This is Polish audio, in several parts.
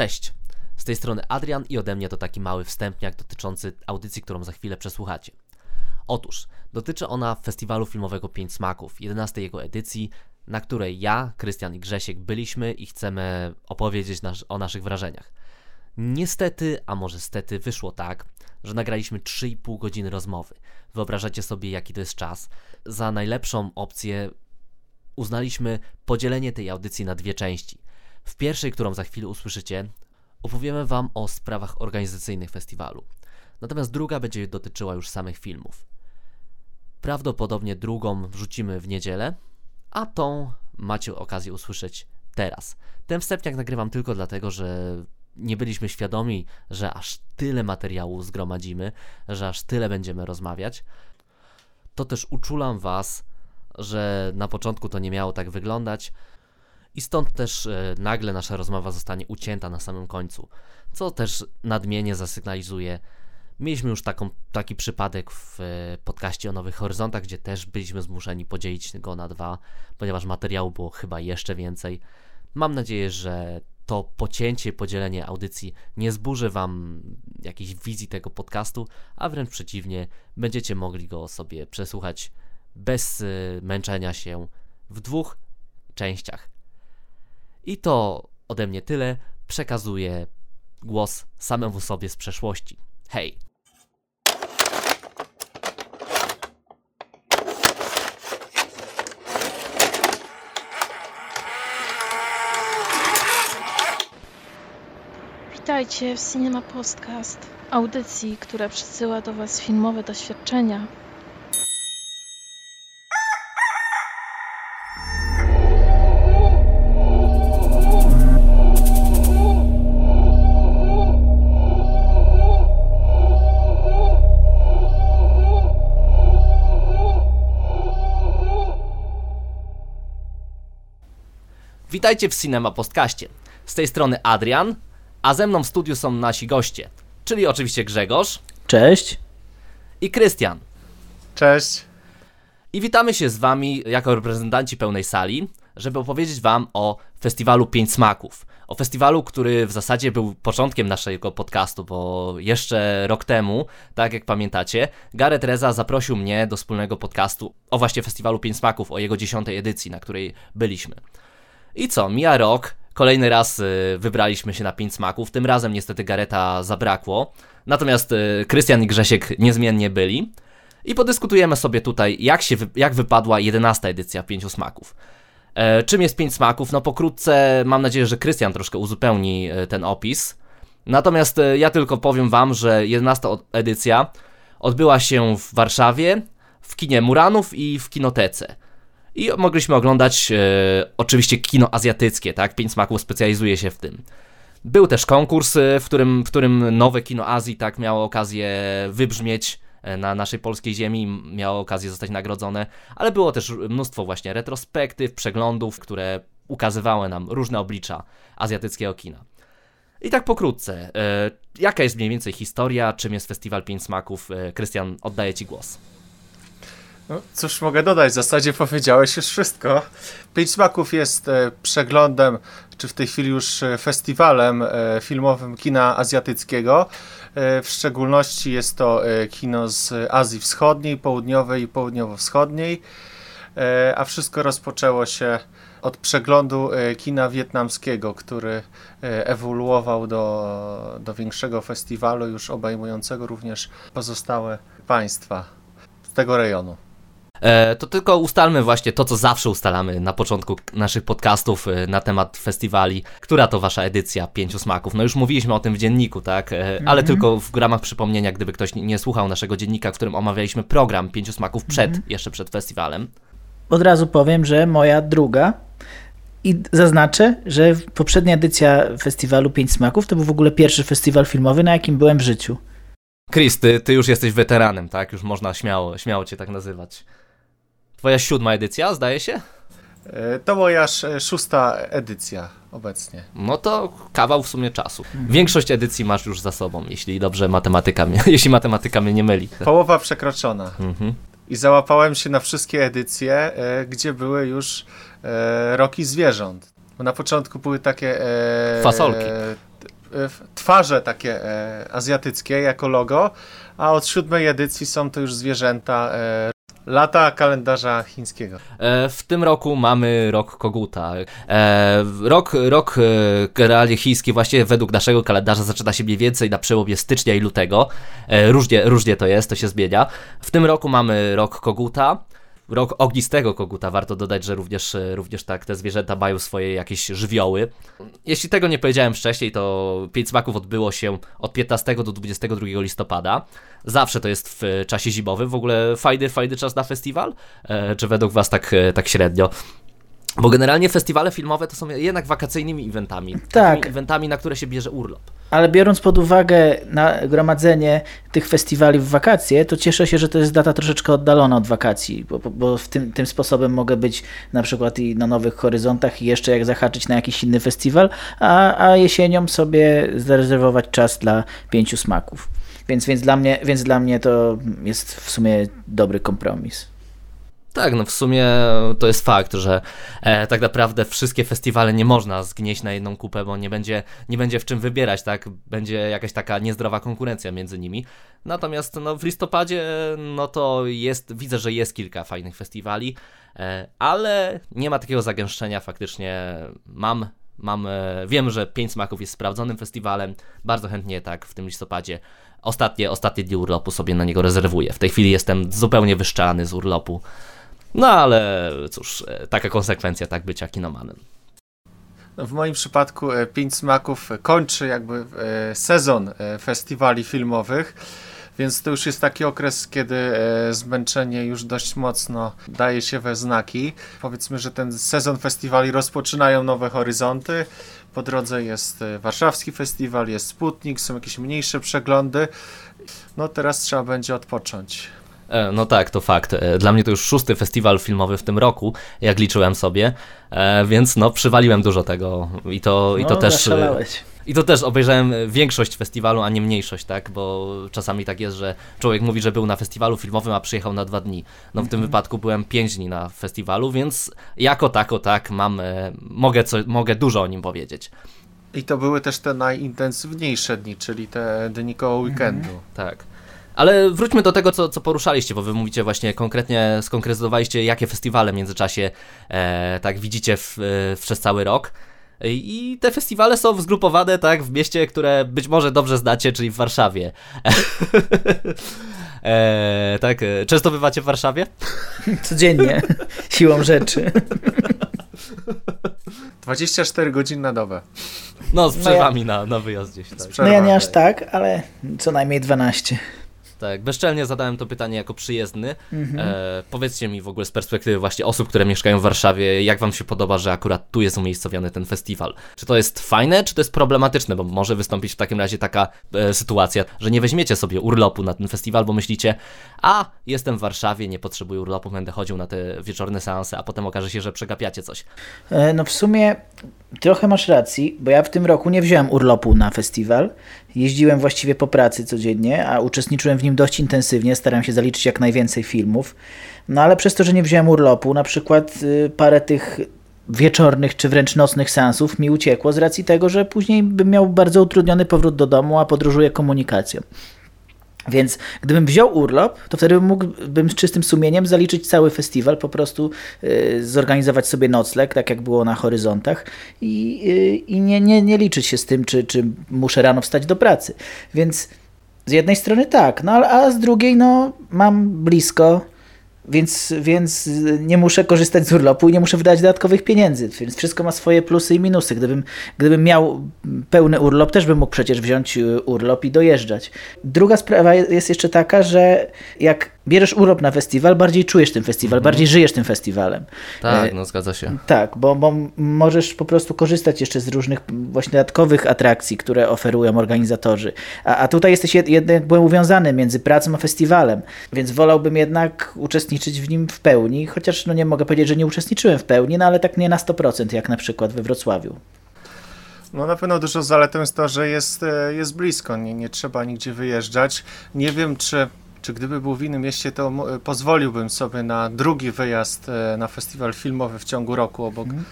Cześć! Z tej strony Adrian i ode mnie to taki mały wstępniak dotyczący audycji, którą za chwilę przesłuchacie. Otóż, dotyczy ona festiwalu filmowego Pięć Smaków, 11 jego edycji, na której ja, Krystian i Grzesiek byliśmy i chcemy opowiedzieć o naszych wrażeniach. Niestety, a może stety, wyszło tak, że nagraliśmy 3,5 godziny rozmowy. Wyobrażacie sobie, jaki to jest czas. Za najlepszą opcję uznaliśmy podzielenie tej audycji na dwie części. W pierwszej, którą za chwilę usłyszycie, opowiemy Wam o sprawach organizacyjnych festiwalu. Natomiast druga będzie dotyczyła już samych filmów. Prawdopodobnie drugą wrzucimy w niedzielę, a tą macie okazję usłyszeć teraz. Ten wstępniak nagrywam tylko dlatego, że nie byliśmy świadomi, że aż tyle materiału zgromadzimy, że aż tyle będziemy rozmawiać. To też uczulam Was, że na początku to nie miało tak wyglądać i stąd też e, nagle nasza rozmowa zostanie ucięta na samym końcu, co też nadmienię zasygnalizuje. Mieliśmy już taką, taki przypadek w e, podcaście o Nowych Horyzontach, gdzie też byliśmy zmuszeni podzielić go na dwa, ponieważ materiału było chyba jeszcze więcej. Mam nadzieję, że to pocięcie, podzielenie audycji nie zburzy Wam jakiejś wizji tego podcastu, a wręcz przeciwnie, będziecie mogli go sobie przesłuchać bez y, męczenia się w dwóch częściach. I to ode mnie tyle. Przekazuję głos samemu sobie z przeszłości. Hej! Witajcie w Cinema Podcast, audycji, która przysyła do Was filmowe doświadczenia. Witajcie w Cinema Postkaście. Z tej strony Adrian, a ze mną w studiu są nasi goście, czyli oczywiście Grzegorz Cześć. i Krystian. Cześć. I witamy się z Wami jako reprezentanci pełnej sali, żeby opowiedzieć Wam o festiwalu Pięć Smaków. O festiwalu, który w zasadzie był początkiem naszego podcastu, bo jeszcze rok temu, tak jak pamiętacie, Gareth Reza zaprosił mnie do wspólnego podcastu o właśnie festiwalu Pięć Smaków, o jego dziesiątej edycji, na której byliśmy. I co, mija rok, kolejny raz y, wybraliśmy się na Pięć Smaków, tym razem niestety Gareta zabrakło, natomiast y, Krystian i Grzesiek niezmiennie byli. I podyskutujemy sobie tutaj, jak, się, jak wypadła 11 edycja Pięciu Smaków. E, czym jest Pięć Smaków? No pokrótce mam nadzieję, że Krystian troszkę uzupełni e, ten opis. Natomiast e, ja tylko powiem wam, że 11 od- edycja odbyła się w Warszawie, w kinie Muranów i w kinotece. I mogliśmy oglądać e, oczywiście kino azjatyckie, tak? Pięć Smaków specjalizuje się w tym. Był też konkurs, e, w którym, w którym nowe kino Azji tak miało okazję wybrzmieć e, na naszej polskiej ziemi, miało okazję zostać nagrodzone, ale było też mnóstwo właśnie retrospektyw, przeglądów, które ukazywały nam różne oblicza azjatyckiego kina. I tak pokrótce, e, jaka jest mniej więcej historia, czym jest Festiwal Pięć Smaków? Krystian, oddaję Ci głos. No, cóż mogę dodać? W zasadzie powiedziałeś już wszystko. Pięć Smaków jest e, przeglądem, czy w tej chwili już e, festiwalem e, filmowym kina azjatyckiego. W szczególności jest to kino z Azji Wschodniej, Południowej i Południowo-Wschodniej. A wszystko rozpoczęło się od przeglądu kina wietnamskiego, który ewoluował do, do większego festiwalu, już obejmującego również pozostałe państwa z tego rejonu. E, to tylko ustalmy właśnie to, co zawsze ustalamy na początku naszych podcastów e, na temat festiwali. Która to wasza edycja Pięciu Smaków? No już mówiliśmy o tym w dzienniku, tak? E, Ale tylko w ramach przypomnienia, gdyby ktoś nie- słuchał naszego dziennika, w którym omawialiśmy program Pięciu Smaków przed, jeszcze przed festiwalem. Od razu powiem, że moja druga. I zaznaczę, że poprzednia edycja festiwalu Pięć Smaków to był w ogóle pierwszy festiwal filmowy, na jakim byłem w życiu. Chris, ty, ty już jesteś weteranem, tak? Już można śmiało, śmiało cię tak nazywać. Twoja siódma edycja, zdaje się? E, To moja sz- szósta edycja obecnie. No to kawał w sumie czasu. Większość edycji masz już za sobą, jeśli dobrze matematyka mnie, jeśli matematyka mnie nie myli. Połowa przekroczona. Mhm. I załapałem się na wszystkie edycje, e, gdzie były już e, roki zwierząt. Bo na początku były takie. E, Fasolki. E, twarze takie azjatyckie jako logo, a od siódmej edycji są to już zwierzęta Lata kalendarza chińskiego. E, w tym roku mamy rok Koguta. E, rok, rok e, realnie chiński właśnie według naszego kalendarza zaczyna się mniej więcej na przełomie stycznia i lutego. Różnie, różnie to jest, to się zmienia. W tym roku mamy rok Koguta rok ognistego koguta. Warto dodać, że również, również tak te zwierzęta mają swoje jakieś żywioły. Jeśli tego nie powiedziałem wcześniej, to Pięć Smaków odbyło się od 15 do 22 listopada. Zawsze to jest w czasie zimowym. W ogóle fajny, fajny czas na festiwal? E, czy według Was tak, tak średnio? Bo generalnie festiwale filmowe to są jednak wakacyjnymi eventami. Tak. Eventami, na które się bierze urlop. Ale biorąc pod uwagę gromadzenie tych festiwali w wakacje, to cieszę się, że to jest data troszeczkę oddalona od wakacji, bo, bo w tym, tym sposobem mogę być na przykład i na Nowych Horyzontach i jeszcze jak zahaczyć na jakiś inny festiwal, a, a jesienią sobie zarezerwować czas dla pięciu smaków. Więc, więc, dla mnie, więc dla mnie to jest w sumie dobry kompromis. Tak, no w sumie to jest fakt, że e, tak naprawdę wszystkie festiwale nie można zgnieść na jedną kupę, bo nie będzie, nie będzie w czym wybierać, tak? Będzie jakaś taka niezdrowa konkurencja między nimi. Natomiast no, w listopadzie, no to jest, widzę, że jest kilka fajnych festiwali, e, ale nie ma takiego zagęszczenia faktycznie. Mam, mam, e, wiem, że Pięć Smaków jest sprawdzonym festiwalem, bardzo chętnie tak w tym listopadzie ostatnie, ostatnie dni urlopu sobie na niego rezerwuję. W tej chwili jestem zupełnie wyszczany z urlopu. No ale cóż, e, taka konsekwencja tak bycia kinomanem. No, w moim przypadku e, Pięć Smaków kończy jakby e, sezon festiwali filmowych, więc to już jest taki okres, kiedy zmęczenie już dość mocno daje się we znaki. Powiedzmy, że ten sezon festiwali rozpoczynają nowe horyzonty. Po drodze jest warszawski festiwal, jest Sputnik, są jakieś mniejsze przeglądy. No teraz trzeba będzie odpocząć. E, no tak, to fakt. E, dla mnie to już szósty festiwal filmowy w tym roku, jak liczyłem sobie, e, więc no przywaliłem dużo tego i to, no, i to no, też... Zaszalałeś. I to też obejrzałem większość festiwalu, a nie mniejszość, tak? Bo czasami tak jest, że człowiek mówi, że był na festiwalu filmowym, a przyjechał na dwa dni. No w tym mhm. wypadku byłem pięć dni na festiwalu, więc jako tako tak mam, mogę, co, mogę dużo o nim powiedzieć. I to były też te najintensywniejsze dni, czyli te dni koło weekendu. Mhm. Tak. Ale wróćmy do tego, co, co poruszaliście, bo wy mówicie właśnie konkretnie, skonkretyzowaliście, jakie festiwale w międzyczasie e, tak widzicie w, e, przez cały rok. I te festiwale są zgrupowane tak w mieście, które być może dobrze znacie, czyli w Warszawie. e, tak, często bywacie w Warszawie? Codziennie, siłą rzeczy. 24 godziny na dobę. No, z przerwami no ja... na, na wyjazd gdzieś. Tak. No ja nie aż tak, ale co najmniej 12. Tak, bezczelnie zadałem to pytanie jako przyjezdny. Mhm. E, powiedzcie mi w ogóle z perspektywy właśnie osób, które mieszkają w Warszawie, jak wam się podoba, że akurat tu jest umiejscowiony ten festiwal? Czy to jest fajne, czy to jest problematyczne? Bo może wystąpić w takim razie taka e, sytuacja, że nie weźmiecie sobie urlopu na ten festiwal, bo myślicie, a jestem w Warszawie, nie potrzebuję urlopu, będę chodził na te wieczorne seanse, a potem okaże się, że przegapiacie coś. E, no w sumie trochę masz racji, bo ja w tym roku nie wziąłem urlopu na festiwal. Jeździłem właściwie po pracy codziennie, a uczestniczyłem w nim dość intensywnie. Starałem się zaliczyć jak najwięcej filmów. No ale przez to, że nie wziąłem urlopu, na przykład y, parę tych wieczornych czy wręcz nocnych seansów mi uciekło z racji tego, że później bym miał bardzo utrudniony powrót do domu, a podróżuję komunikacją. Więc gdybym wziął urlop, to wtedy mógłbym z czystym sumieniem zaliczyć cały festiwal, po prostu y, zorganizować sobie nocleg, tak jak było na horyzontach i, y, i nie, nie, nie liczyć się z tym, czy, czy muszę rano wstać do pracy. Więc z jednej strony tak, no a z drugiej no mam blisko więc, więc nie muszę korzystać z urlopu i nie muszę wydać dodatkowych pieniędzy, więc wszystko ma swoje plusy i minusy. Gdybym, gdybym miał pełny urlop, też bym mógł przecież wziąć y, urlop i dojeżdżać. Druga sprawa jest jeszcze taka, że jak bierzesz urlop na festiwal, bardziej czujesz ten festiwal, mhm. bardziej żyjesz tym festiwalem. Tak, e, no zgadza się. Tak, bo, bo możesz po prostu korzystać jeszcze z różnych właśnie dodatkowych atrakcji, które oferują organizatorzy. A, a tutaj jesteś jednak byłem uwiązany między pracą a festiwalem, więc wolałbym jednak uczestniczyć w nim w pełni, chociaż no nie mogę powiedzieć, że nie uczestniczyłem w pełni, no ale tak nie na 100%, jak na przykład we Wrocławiu. No na pewno dużo zaletą jest to, że jest, e, jest blisko, nie, nie trzeba nigdzie wyjeżdżać. Nie wiem, czy czy gdyby był w innym mieście, to pozwoliłbym sobie na drugi wyjazd e, na festiwal filmowy w ciągu roku obok mm.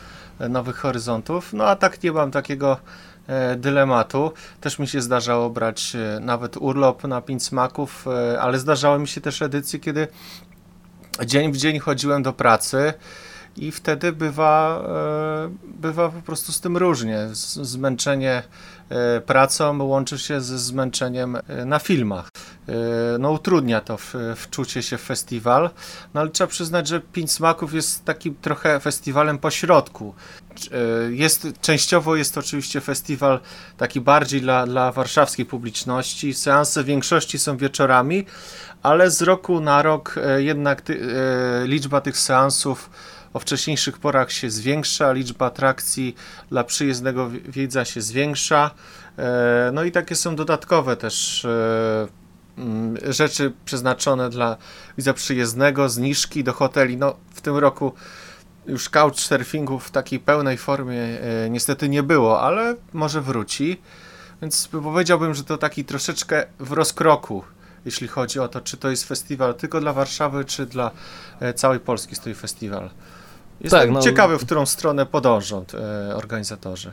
Nowych Horyzontów. No a tak nie mam takiego e, dylematu. Też mi się zdarzało brać e, nawet urlop na pięć smaków, e, ale zdarzały mi się też edycje, kiedy dzień w dzień chodziłem do pracy i wtedy bywa, bywa po prostu z tym różnie. Zmęczenie pracą łączy się ze zmęczeniem na filmach. No utrudnia to w, wczucie się w festiwal, no ale trzeba przyznać, że Pięć Smaków jest takim trochę festiwalem pośrodku. E, jest, częściowo jest to oczywiście festiwal taki bardziej dla, dla warszawskiej publiczności. Seanse w większości są wieczorami, ale z roku na rok e, jednak ty, e, liczba tych seansów o wcześniejszych porach się zwiększa, liczba atrakcji dla przyjezdnego wiedza się zwiększa. No i takie są dodatkowe też mm, rzeczy przeznaczone dla widza przyjezdnego, zniżki do hoteli. No w tym roku już couchsurfingu w takiej pełnej formie e, niestety nie było, ale może wróci. Więc powiedziałbym, że to taki troszeczkę w rozkroku, jeśli chodzi o to, czy to jest festiwal tylko dla Warszawy, czy dla e, całej Polski stoi festiwal. Jestem tak, no... ciekawy, w którą stronę podążą e, organizatorzy.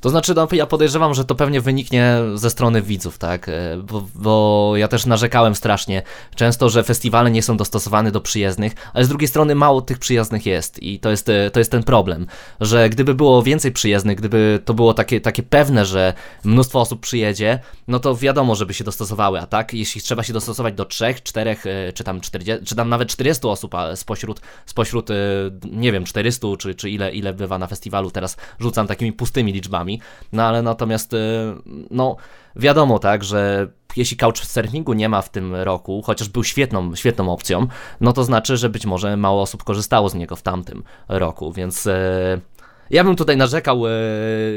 To znaczy, no, ja podejrzewam, że to pewnie wyniknie ze strony widzów, tak? E, bo, bo, ja też narzekałem strasznie często, że festiwale nie są dostosowane do przyjezdnych, ale z drugiej strony mało tych przyjezdnych jest i to jest, e, to jest ten problem, że gdyby było więcej przyjezdnych, gdyby to było takie, takie pewne, że mnóstwo osób przyjedzie, no to wiadomo, żeby się dostosowały, a tak? Jeśli trzeba się dostosować do trzech, czterech, e, czy tam 40, czy tam nawet 40 osób spośród, spośród nie wiem, 400, czy, czy ile, ile bywa na festiwalu, teraz rzucam takimi pustymi liczbami, no ale natomiast, y, no wiadomo tak, że jeśli couchsurfingu nie ma w tym roku, chociaż był świetną, świetną opcją, no to znaczy, że być może mało osób korzystało z niego w tamtym roku, więc y, ja bym tutaj narzekał, y,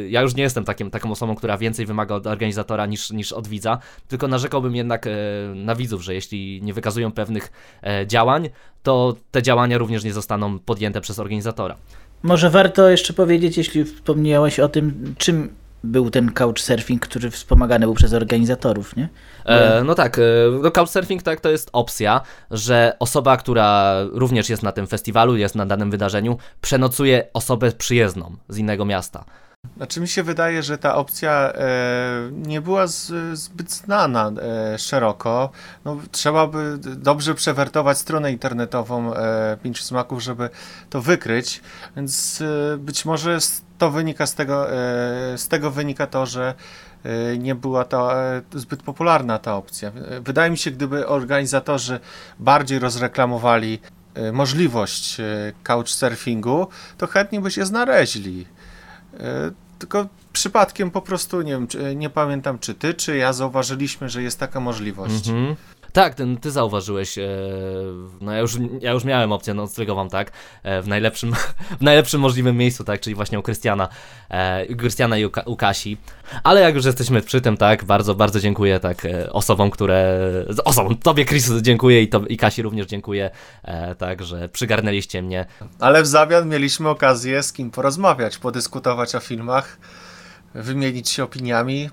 ja już nie jestem takim, taką osobą, która więcej wymaga od organizatora niż, niż od widza, tylko narzekałbym jednak na widzów, że jeśli nie wykazują pewnych e, działań, to te działania również nie zostaną podjęte przez organizatora. Może warto jeszcze powiedzieć, jeśli wspomniałeś o tym, czym był ten couchsurfing, który wspomagany był przez organizatorów, nie? E, no tak, e, no couchsurfing tak, to jest opcja, że osoba, która również jest na tym festiwalu, jest na danym wydarzeniu, przenocuje osobę przyjezdną z innego miasta. Znaczy mi się wydaje, że ta opcja e, nie była zbyt znana e, szeroko. No, trzeba by dobrze przewertować stronę internetową e, Pięciu Smaków, żeby to wykryć, więc e, być może to wynika z tego, z tego wynika to, że nie była to zbyt popularna ta opcja. Wydaje mi się, gdyby organizatorzy bardziej rozreklamowali możliwość couchsurfingu, to chętnie by się znaleźli. E, tylko przypadkiem po prostu, nie wiem, nie pamiętam czy ty, czy ja zauważyliśmy, że jest taka możliwość. Mhm. Tak, ten, ty zauważyłeś, e, no ja już, ja już miałem opcję noclegową, tak, e, w najlepszym, w najlepszym możliwym miejscu, tak, czyli właśnie u Krystiana, e, Krystiana i u, Kasi, ale jak już jesteśmy przy tym, tak, bardzo, bardzo dziękuję, tak, e, osobom, które, osobom, tobie Chris dziękuję i, i Kasi również dziękuję, e, tak, że przygarnęliście mnie. Ale w zamian mieliśmy okazję z kim porozmawiać, podyskutować o filmach, wymienić się opiniami,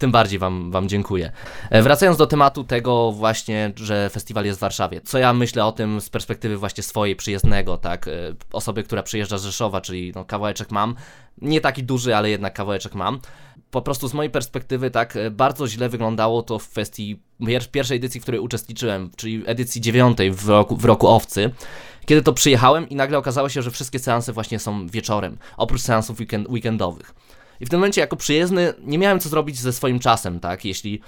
tym bardziej wam, wam dziękuję. E, wracając do tematu tego właśnie, że festiwal jest w Warszawie. Co ja myślę o tym z perspektywy właśnie swojej, przyjezdnego, tak? E, osoby, która przyjeżdża z Rzeszowa, czyli no, kawałeczek mam. Nie taki duży, ale jednak kawałeczek mam. Po prostu z mojej perspektywy tak e, bardzo źle wyglądało to w kwestii pierwszej edycji, w której uczestniczyłem, czyli edycji dziewiątej w roku, w roku Owcy kiedy to przyjechałem i nagle okazało się, że wszystkie seanse właśnie są wieczorem, oprócz seansów weekend, weekendowych. I w tym momencie jako przyjezdny nie miałem co zrobić ze swoim czasem, tak? Jeśli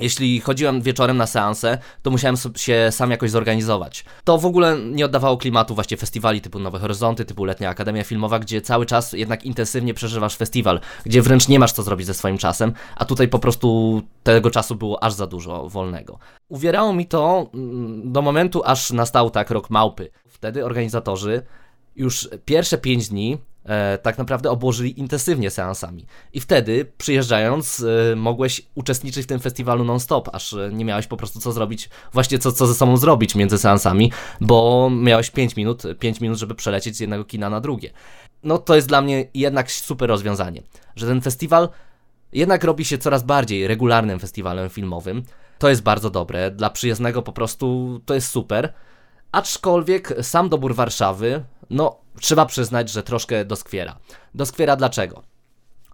jeśli chodziłem wieczorem na seanse, to musiałem się sam jakoś zorganizować. To w ogóle nie oddawało klimatu właśnie festiwali typu Nowe Horyzonty, typu Letnia Akademia Filmowa, gdzie cały czas jednak intensywnie przeżywasz festiwal, gdzie wręcz nie masz co zrobić ze swoim czasem, a tutaj po prostu tego czasu było aż za dużo wolnego. Uwierało mi to mm, do momentu, aż nastał tak rok małpy. Wtedy organizatorzy już pierwsze pięć dni e, tak naprawdę obłożyli intensywnie seansami. I wtedy, przyjeżdżając, e, mogłeś uczestniczyć w tym festiwalu non-stop, aż e, nie miałeś po prostu co zrobić, właśnie co, co ze sobą zrobić między seansami, bo miałeś 5 minut, 5 minut, żeby przelecieć z jednego kina na drugie. No to jest dla mnie jednak super rozwiązanie, że ten festiwal jednak robi się coraz bardziej regularnym festiwalem filmowym. To jest bardzo dobre, dla przyjezdnego po prostu to jest super. Aczkolwiek sam dobór Warszawy, no trzeba przyznać, że troszkę doskwiera. Doskwiera dlaczego?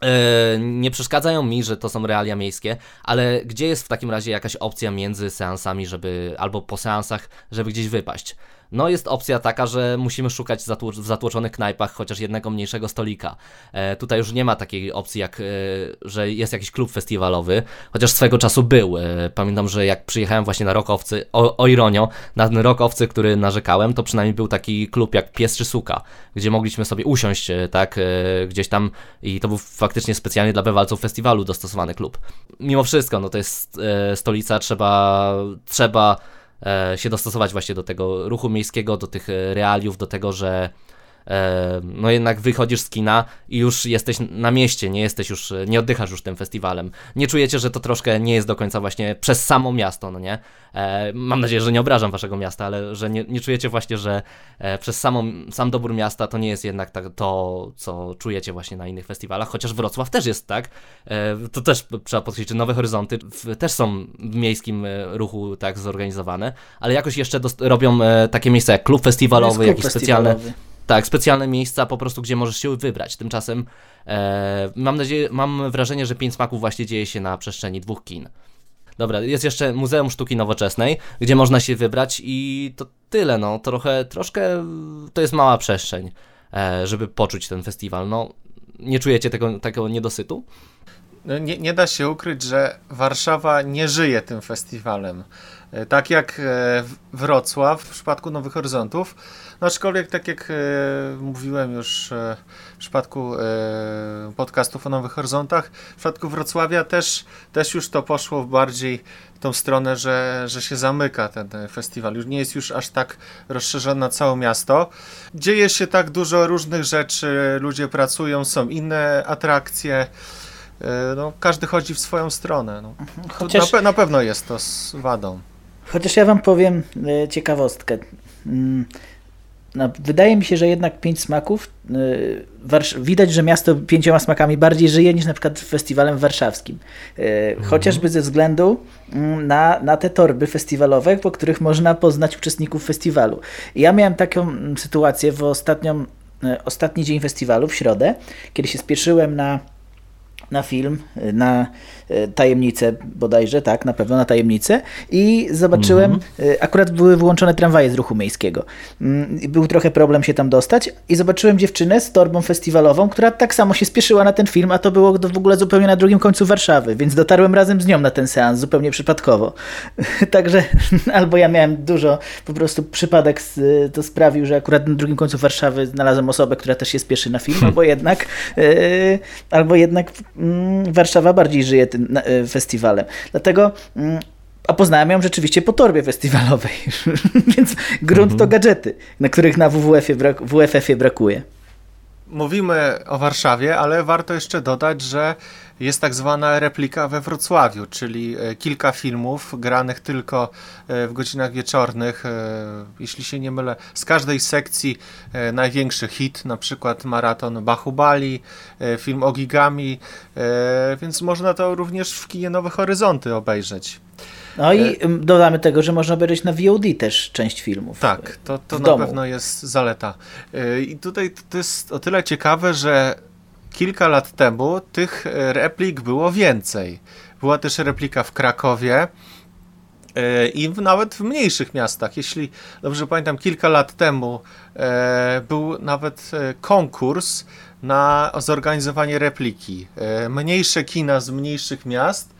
E, nie przeszkadzają mi, że to są realia miejskie, ale gdzie jest w takim razie jakaś opcja między seansami, żeby albo po seansach, żeby gdzieś wypaść? No jest opcja taka, że musimy szukać w zatłoczonych knajpach chociaż jednego mniejszego stolika. E, tutaj już nie ma takiej opcji, jak, e, że jest jakiś klub festiwalowy, chociaż swego czasu był. E, pamiętam, że jak przyjechałem właśnie na Rokowcy, o, o ironio, na ten Rokowcy, który narzekałem, to przynajmniej był taki klub jak Pies czy Suka, gdzie mogliśmy sobie usiąść, e, tak, e, gdzieś tam i to był faktycznie specjalnie dla bewalców festiwalu dostosowany klub. Mimo wszystko, no to jest e, stolica, trzeba, trzeba się dostosować właśnie do tego ruchu miejskiego, do tych e, realiów, do tego, że E, no jednak wychodzisz z kina i już jesteś na mieście, nie jesteś już, nie oddychasz już tym festiwalem. Nie czujecie, że to troszkę nie jest do końca właśnie przez samo miasto, no nie? E, mam nadzieję, że nie obrażam waszego miasta, ale że nie, nie czujecie właśnie, że e, przez samą, sam dobór miasta to nie jest jednak tak to, co czujecie właśnie na innych festiwalach, chociaż Wrocław też jest tak. To też trzeba podkreślić, że Nowe Horyzonty też są w miejskim ruchu tak zorganizowane, ale jakoś jeszcze robią takie miejsca jak klub festiwalowy, jakieś specjalne tak, specjalne miejsca po prostu, gdzie możesz się wybrać. Tymczasem e, mam nadzieję, mam wrażenie, że Pięć Smaków właśnie dzieje się na przestrzeni dwóch kin. Dobra, jest jeszcze Muzeum Sztuki Nowoczesnej, gdzie można się wybrać i to tyle, no, trochę, troszkę to jest mała przestrzeń, e, żeby poczuć ten festiwal. No, nie czujecie tego, tego niedosytu? No, nie, nie da się ukryć, że Warszawa nie żyje tym festiwalem. E, tak jak e, Wrocław w przypadku Nowych Horyzontów, no aczkolwiek tak jak e, mówiłem już w przypadku podcastów o Nowych Horyzontach, w przypadku Wrocławia też, też już to poszło bardziej w tą stronę, że, że się zamyka ten, ten festiwal. Już nie jest już aż tak rozszerzony na całe miasto. Dzieje się tak dużo różnych rzeczy, ludzie pracują, są inne atrakcje. No, każdy chodzi w swoją stronę. No. Chociaż... Na, na pewno jest to z wadą. Chociaż ja wam powiem ciekawostkę. Mm, no, wydaje mi się, że jednak pięć smaków, yy, widać, że miasto pięcioma smakami bardziej żyje niż na przykład festiwalem warszawskim. Mhm. Chociażby ze względu yy, na, na te torby festiwalowe, po których można poznać uczestników festiwalu. ja miałem taką mm, sytuację w ostatnią, ostatni dzień festiwalu, w środę, kiedy się spieszyłem na na film, na tajemnicę bodajże, tak, na pewno na tajemnicę i zobaczyłem, mhm. E, akurat były wyłączone tramwaje z ruchu miejskiego. Mm, był trochę problem się tam dostać i zobaczyłem dziewczynę z torbą festiwalową, która tak samo się spieszyła na ten film, a to było w ogóle zupełnie na drugim końcu Warszawy, więc dotarłem razem z nią na ten seans, zupełnie przypadkowo. Także albo ja miałem dużo, po prostu przypadek to sprawił, że akurat na drugim końcu Warszawy znalazłem osobę, która też się spieszy na film, albo jednak, yy, albo jednak Mm, Warszawa bardziej żyje tym e, festiwalem. Dlatego mm, a poznałem ją rzeczywiście po torbie festiwalowej, więc grunt mhm. to gadżety, na których na WWF-ie, brak, WFF-ie brakuje. Mówimy o Warszawie, ale warto jeszcze dodać, że jest tak zwana replika we Wrocławiu, czyli e, kilka filmów granych tylko e, w godzinach wieczornych. E, jeśli się nie mylę, z każdej sekcji największy hit, na przykład maraton Bahubali, film o Gigami, więc można to również w kinie Nowe Horyzonty obejrzeć. No i dodamy tego, że można obejrzeć na VOD też część filmów. Tak, to, to na domu. pewno jest zaleta. I tutaj to jest o tyle ciekawe, że kilka lat temu tych e, replik było więcej. Była też replika w Krakowie e, i nawet w mniejszych miastach. Jeśli dobrze pamiętam, kilka lat temu e, był nawet konkurs na zorganizowanie repliki. Mniejsze kina z mniejszych miast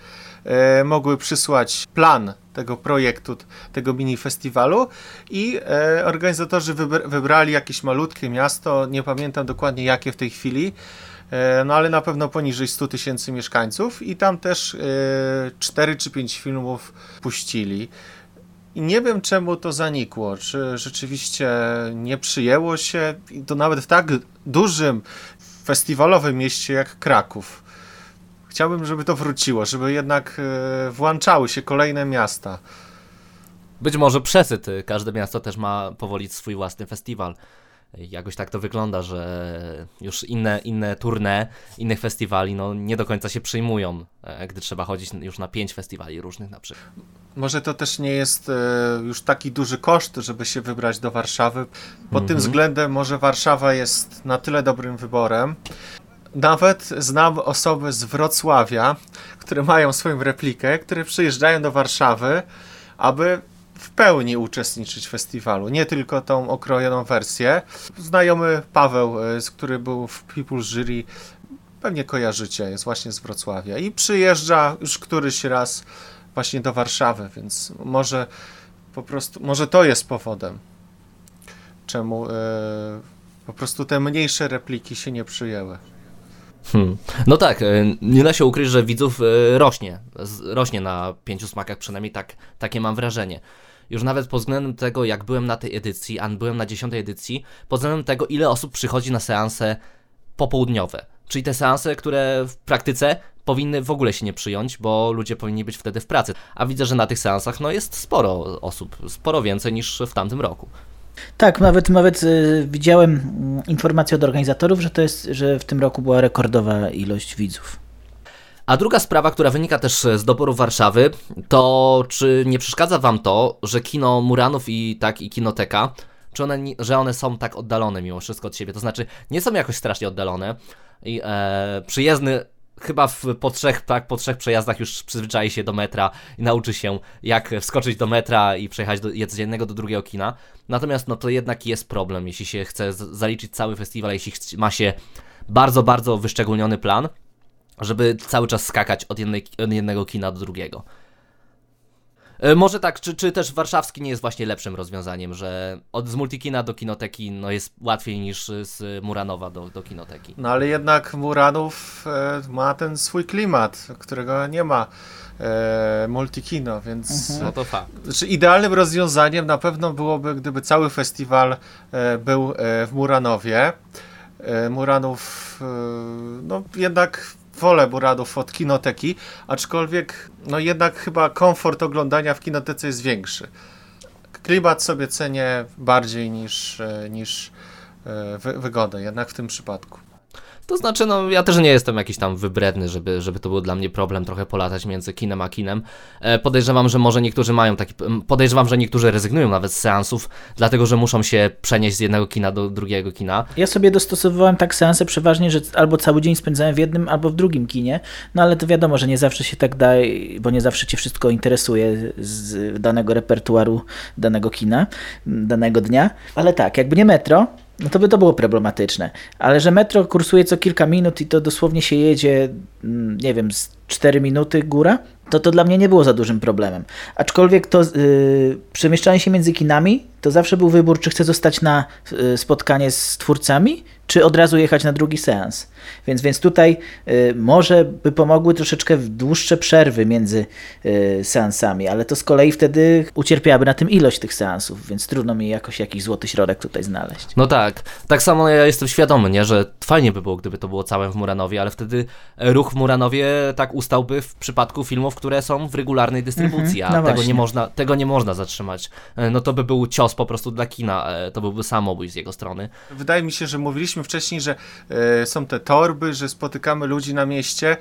mogły przysłać plan tego projektu, tego mini festiwalu i organizatorzy wybrali jakieś malutkie miasto, nie pamiętam dokładnie jakie w tej chwili, no ale na pewno poniżej 100 tysięcy mieszkańców i tam też 4 e, czy 5 filmów puścili. I nie wiem czemu to zanikło, czy rzeczywiście nie przyjęło się, i to nawet w tak dużym festiwalowym mieście jak Kraków. Chciałbym, żeby to wróciło, żeby jednak e, włączały się kolejne miasta. Być może przesyt. Każde miasto też ma powoli swój własny festiwal jakoś tak to wygląda, że już inne, inne tournée, innych festiwali no, nie do końca się przyjmują, e, gdy trzeba chodzić już na pięć festiwali różnych na przykład. Może to też nie jest e, już taki duży koszt, żeby się wybrać do Warszawy. Pod mm -hmm. tym mhm. względem może Warszawa jest na tyle dobrym wyborem, nawet znam osoby z Wrocławia, które mają swoją replikę, które przyjeżdżają do Warszawy, aby w pełni uczestniczyć w festiwalu, nie tylko tą okrojoną wersję. Znajomy Paweł, e, który był w People's Jury, pewnie kojarzycie, jest właśnie z Wrocławia i przyjeżdża już któryś raz właśnie do Warszawy, więc może po prostu, może to jest powodem, czemu e, po prostu te mniejsze repliki się nie przyjęły. Hmm. No tak, e, nie da się ukryć, że widzów rośnie. Rośnie na pięciu smakach, przynajmniej tak, takie mam wrażenie. Już nawet pod względem tego, jak byłem na tej edycji, a byłem na dziesiątej edycji, pod względem tego, ile osób przychodzi na seanse popołudniowe. Czyli te seanse, które w praktyce powinny w ogóle się nie przyjąć, bo ludzie powinni być wtedy w pracy. A widzę, że na tych seansach no, jest sporo osób, sporo więcej niż w tamtym roku. Tak, nawet, nawet y, widziałem y, informację od organizatorów, że to jest, że w tym roku była rekordowa ilość widzów. A druga sprawa, która wynika też z doboru Warszawy, to czy nie przeszkadza wam to, że kino Muranów i tak i kinoteka, czy one, że one są tak oddalone mimo wszystko od siebie? To znaczy, nie są jakoś strasznie oddalone i e, przyjezdny chyba w, po, trzech, tak, po trzech przejazdach już przyzwyczai się do metra i nauczy się, jak wskoczyć do metra i przejechać do, z jednego do drugiego kina. Natomiast no to jednak jest problem, jeśli się chce zaliczyć cały festiwal, jeśli ma się bardzo, bardzo wyszczególniony plan, żeby cały czas skakać od, jednej, od jednego kina do drugiego. E, może tak, czy, czy też warszawski nie jest właśnie lepszym rozwiązaniem, że od z multikina do kinoteki no jest łatwiej niż z Muranowa do, do kinoteki. No ale jednak Muranów e, ma ten swój klimat, którego nie ma e, multikino, więc mhm. no to fakt. Znaczy idealnym rozwiązaniem na pewno byłoby, gdyby cały festiwal e, był e, w Muranowie. E, Muranów no jednak wolę Muradów od kinoteki, aczkolwiek no jednak chyba komfort oglądania w kinotece jest większy. Klimat sobie cenię bardziej niż, e, niż e, wygodę, jednak w tym przypadku. To znaczy, no ja też nie jestem jakiś tam wybredny, żeby, żeby to był dla mnie problem trochę polatać między kinem a kinem. E, podejrzewam, że może niektórzy mają taki. Podejrzewam, że niektórzy rezygnują nawet z seansów, dlatego że muszą się przenieść z jednego kina do drugiego kina. Ja sobie dostosowywałem tak seanse przeważnie, że albo cały dzień spędzałem w jednym, albo w drugim kinie. No ale to wiadomo, że nie zawsze się tak da, bo nie zawsze cię wszystko interesuje z danego repertuaru danego kina, danego dnia. Ale tak, jakby nie metro, no to by to było problematyczne. Ale że metro kursuje co kilka minut i to dosłownie się jedzie, mm, nie wiem, z 4 minuty góra, to to dla mnie nie było za dużym problemem. Aczkolwiek to yy, przemieszczanie się między kinami to zawsze był wybór, czy chcę zostać na yy, spotkanie z twórcami, czy od razu jechać na drugi seans. Więc, więc tutaj y, może by pomogły troszeczkę dłuższe przerwy między y, seansami, ale to z kolei wtedy ucierpiałaby na tym ilość tych seansów, więc trudno mi jakoś jakiś złoty środek tutaj znaleźć. No tak, tak samo ja jestem świadomy, nie, że fajnie by było, gdyby to było całe w Muranowie, ale wtedy ruch w Muranowie tak ustałby w przypadku filmów, które są w regularnej dystrybucji, mm -hmm, no a tego nie, można, tego nie można zatrzymać. E, no to by był cios po prostu dla kina, e, to byłby samobój z jego strony. Wydaje mi się, że mówiliśmy wcześniej, że y, są te torby, że spotykamy ludzi na mieście.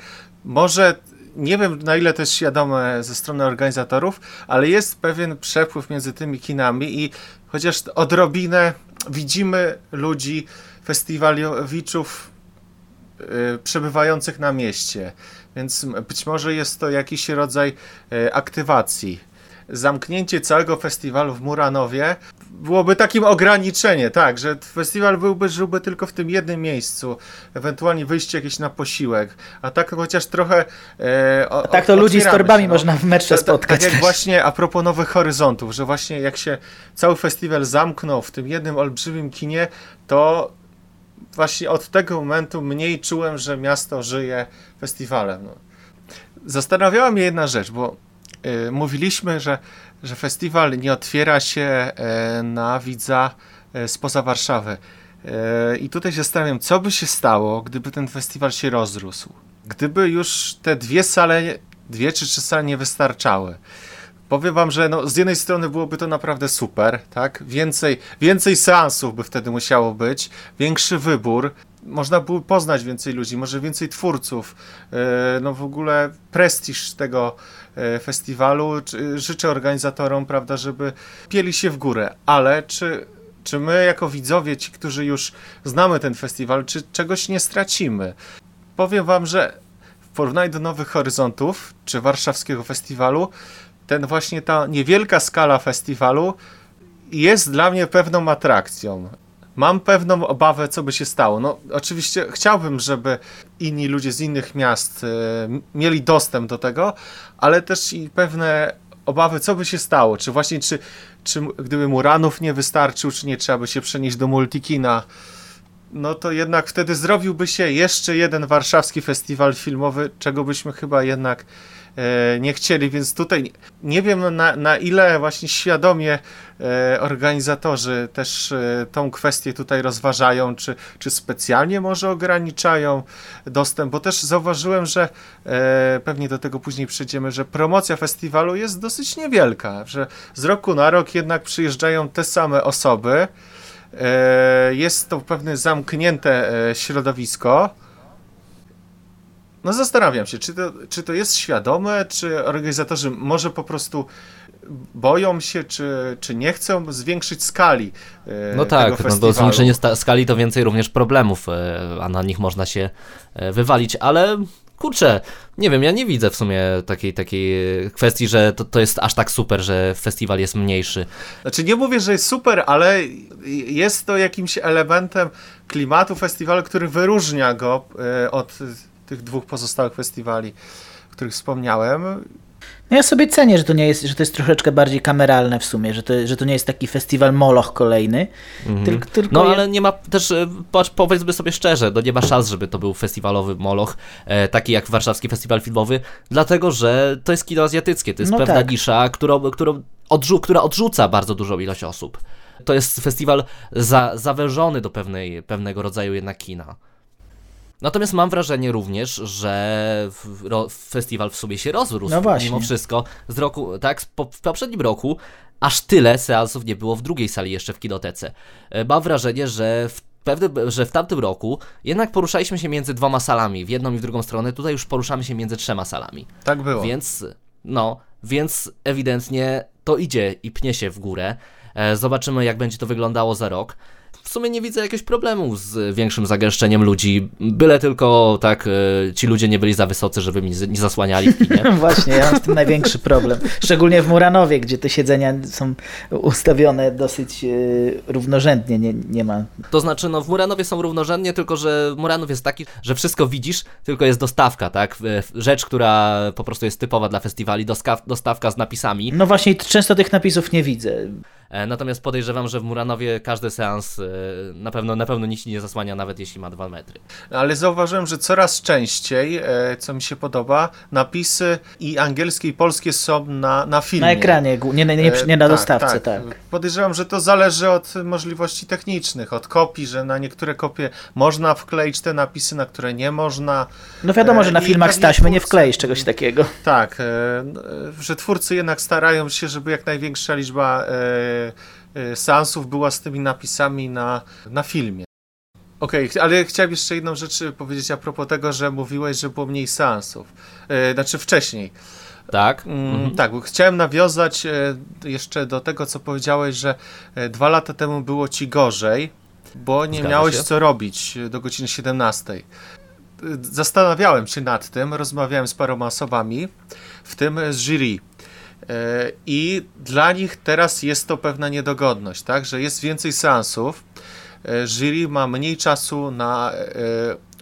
Może nie wiem na ile to jest świadome ze strony organizatorów, ale jest pewien przepływ między tymi kinami i chociaż odrobinę widzimy ludzi, festiwalowiczów yy, przebywających na mieście, więc być może jest to jakiś rodzaj yy, aktywacji zamknięcie całego festiwalu w Muranowie byłoby takim ograniczenie, tak, że festiwal byłby, żyłby tylko w tym jednym miejscu, ewentualnie wyjście jakieś na posiłek, a tak chociaż trochę e, o, a tak to ludzi z torbami się, no. można w metrze spotkać. Tak jak właśnie a propos Nowych Horyzontów, że właśnie jak się cały festiwal zamknął w tym jednym olbrzymim kinie, to właśnie od tego momentu mniej czułem, że miasto żyje festiwalem. No. Zastanawiała mnie jedna rzecz, bo Y, mówiliśmy, że, że festiwal nie otwiera się e, na widza e, spoza Warszawy. E, I tutaj się zastanawiam, co by się stało, gdyby ten festiwal się rozrósł. Gdyby już te dwie sale, dwie czy trzy sale nie wystarczały. Powiem wam, że no, z jednej strony byłoby to naprawdę super, tak? Więcej, więcej seansów by wtedy musiało być, większy wybór, można było poznać więcej ludzi, może więcej twórców, no w ogóle prestiż tego E, festiwalu. Życzę organizatorom, prawda, żeby pieli się w górę, ale czy, czy my jako widzowie, ci, którzy już znamy ten festiwal, czy czegoś nie stracimy? Powiem wam, że w porównaniu do Nowych Horyzontów, czy warszawskiego festiwalu, ten właśnie ta niewielka skala festiwalu jest dla mnie pewną atrakcją. Mam pewną obawę, co by się stało. No, oczywiście chciałbym, żeby inni ludzie z innych miast y, mieli dostęp do tego, ale też i pewne obawy, co by się stało. Czy właśnie, czy, czy gdyby Muranów nie wystarczył, czy nie trzeba by się przenieść do Multikina, no to jednak wtedy zrobiłby się jeszcze jeden warszawski festiwal filmowy, czego byśmy chyba jednak nie chcieli, więc tutaj nie wiem na, na ile właśnie świadomie e, organizatorzy też e, tą kwestię tutaj rozważają, czy, czy specjalnie może ograniczają dostęp, bo też zauważyłem, że pewnie do tego później przejdziemy, że promocja festiwalu jest dosyć niewielka, że z roku na rok jednak przyjeżdżają te same osoby, jest to pewne zamknięte środowisko, no zastanawiam się, czy to, czy to jest świadome, czy organizatorzy może po prostu boją się, czy, czy nie chcą zwiększyć skali e, No tak, no do zwiększenia skali to więcej również problemów, e, a na nich można się e, wywalić, ale kurczę, nie wiem, ja nie widzę w sumie takiej, takiej kwestii, że to, to jest aż tak super, że festiwal jest mniejszy. Znaczy nie mówię, że jest super, ale jest to jakimś elementem klimatu festiwalu, który wyróżnia go od tych dwóch pozostałych festiwali, o których wspomniałem. No ja sobie cenię, że to nie jest, że to jest troszeczkę bardziej kameralne w sumie, że to, że to nie jest taki festiwal Moloch kolejny. Mhm. Tylko, tylko no ale nie ma też, e, powiedzmy sobie szczerze, no nie ma szans, żeby to był festiwalowy Moloch, e, taki jak warszawski festiwal filmowy, dlatego że to jest kino azjatyckie, to jest no pewna tak. nisza, którą, którą odrzu która odrzuca bardzo dużą ilość osób. To jest festiwal za, zawężony do pewnej, pewnego rodzaju jednak kina. Natomiast mam wrażenie również, że festiwal w sobie się rozrósł. No właśnie. Mimo wszystko z roku, tak, w poprzednim roku aż tyle seansów nie było w drugiej sali jeszcze w kinotece. E, mam wrażenie, że w pewnym, że w tamtym roku jednak poruszaliśmy się między dwoma salami, w jedną i w drugą stronę. Tutaj już poruszamy się między trzema salami. Tak było. Więc, no, więc ewidentnie to idzie i pnie się w górę. E, zobaczymy, jak będzie to wyglądało za rok w sumie nie widzę jakiegoś problemu z większym zagęszczeniem ludzi, byle tylko tak e, ci ludzie nie byli za wysocy, żeby mi nie zasłaniali w kinie. Właśnie, ja mam z tym największy problem. Szczególnie w Muranowie, gdzie te siedzenia są ustawione dosyć e, równorzędnie, nie, nie ma... To znaczy, no w Muranowie są równorzędnie, tylko że Muranów jest taki, że wszystko widzisz, tylko jest dostawka, tak? Rzecz, która po prostu jest typowa dla festiwali, dostawka z napisami. No właśnie, często tych napisów nie widzę. E, natomiast podejrzewam, że w Muranowie każdy seans na pewno, na pewno nic nie zasłania, nawet jeśli ma dwa metry. Ale zauważyłem, że coraz częściej, e, co mi się podoba, napisy i angielskie i polskie są na, na filmie. Na ekranie, nie, nie, nie, nie na tak, dostawce, tak. tak. Podejrzewam, że to zależy od możliwości technicznych, od kopii, że na niektóre kopie można wkleić te napisy, na które nie można. No wiadomo, że na filmach z taśmy nie wkleisz czegoś takiego. Tak, że twórcy jednak starają się, żeby jak największa liczba E, seansów była z tymi napisami na, na filmie. Okej, okay, ale chciałem jeszcze jedną rzecz powiedzieć a propos tego, że mówiłeś, że było mniej seansów. E, znaczy wcześniej. Tak. Mm, mhm. Tak, bo chciałem nawiązać jeszcze do tego, co powiedziałeś, że dwa lata temu było ci gorzej, bo nie Zgadza miałeś się? co robić do godziny 17. Zastanawiałem się nad tym, rozmawiałem z paroma osobami, w tym z jury. E, I dla nich teraz jest to pewna niedogodność, tak? że jest więcej seansów, e, jury ma mniej czasu na e,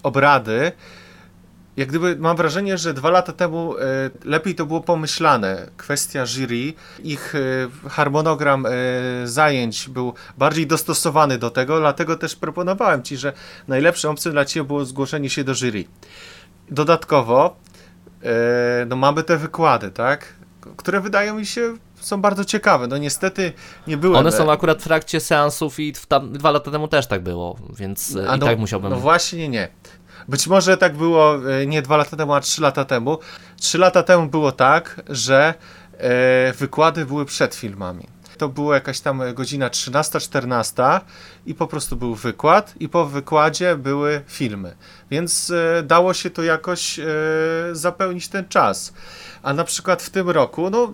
obrady. Jak gdyby mam wrażenie, że dwa lata temu lepiej to było pomyślane. Kwestia jury, ich harmonogram zajęć był bardziej dostosowany do tego, dlatego też proponowałem ci, że najlepszą opcją dla ciebie było zgłoszenie się do jury. Dodatkowo, no mamy te wykłady, tak? Które wydają mi się są bardzo ciekawe. No niestety nie były. One są akurat w trakcie seansów i tam, dwa lata temu też tak było, więc e, A i no, tak musiałbym. No właśnie nie. Być może tak było e, nie dwa lata temu, a trzy lata temu. Trzy lata temu było tak, że e, wykłady były przed filmami. To była jakaś tam godzina 13-14 i po prostu był wykład i po wykładzie były filmy. Więc dało się to jakoś zapełnić ten czas. A na przykład w tym roku, no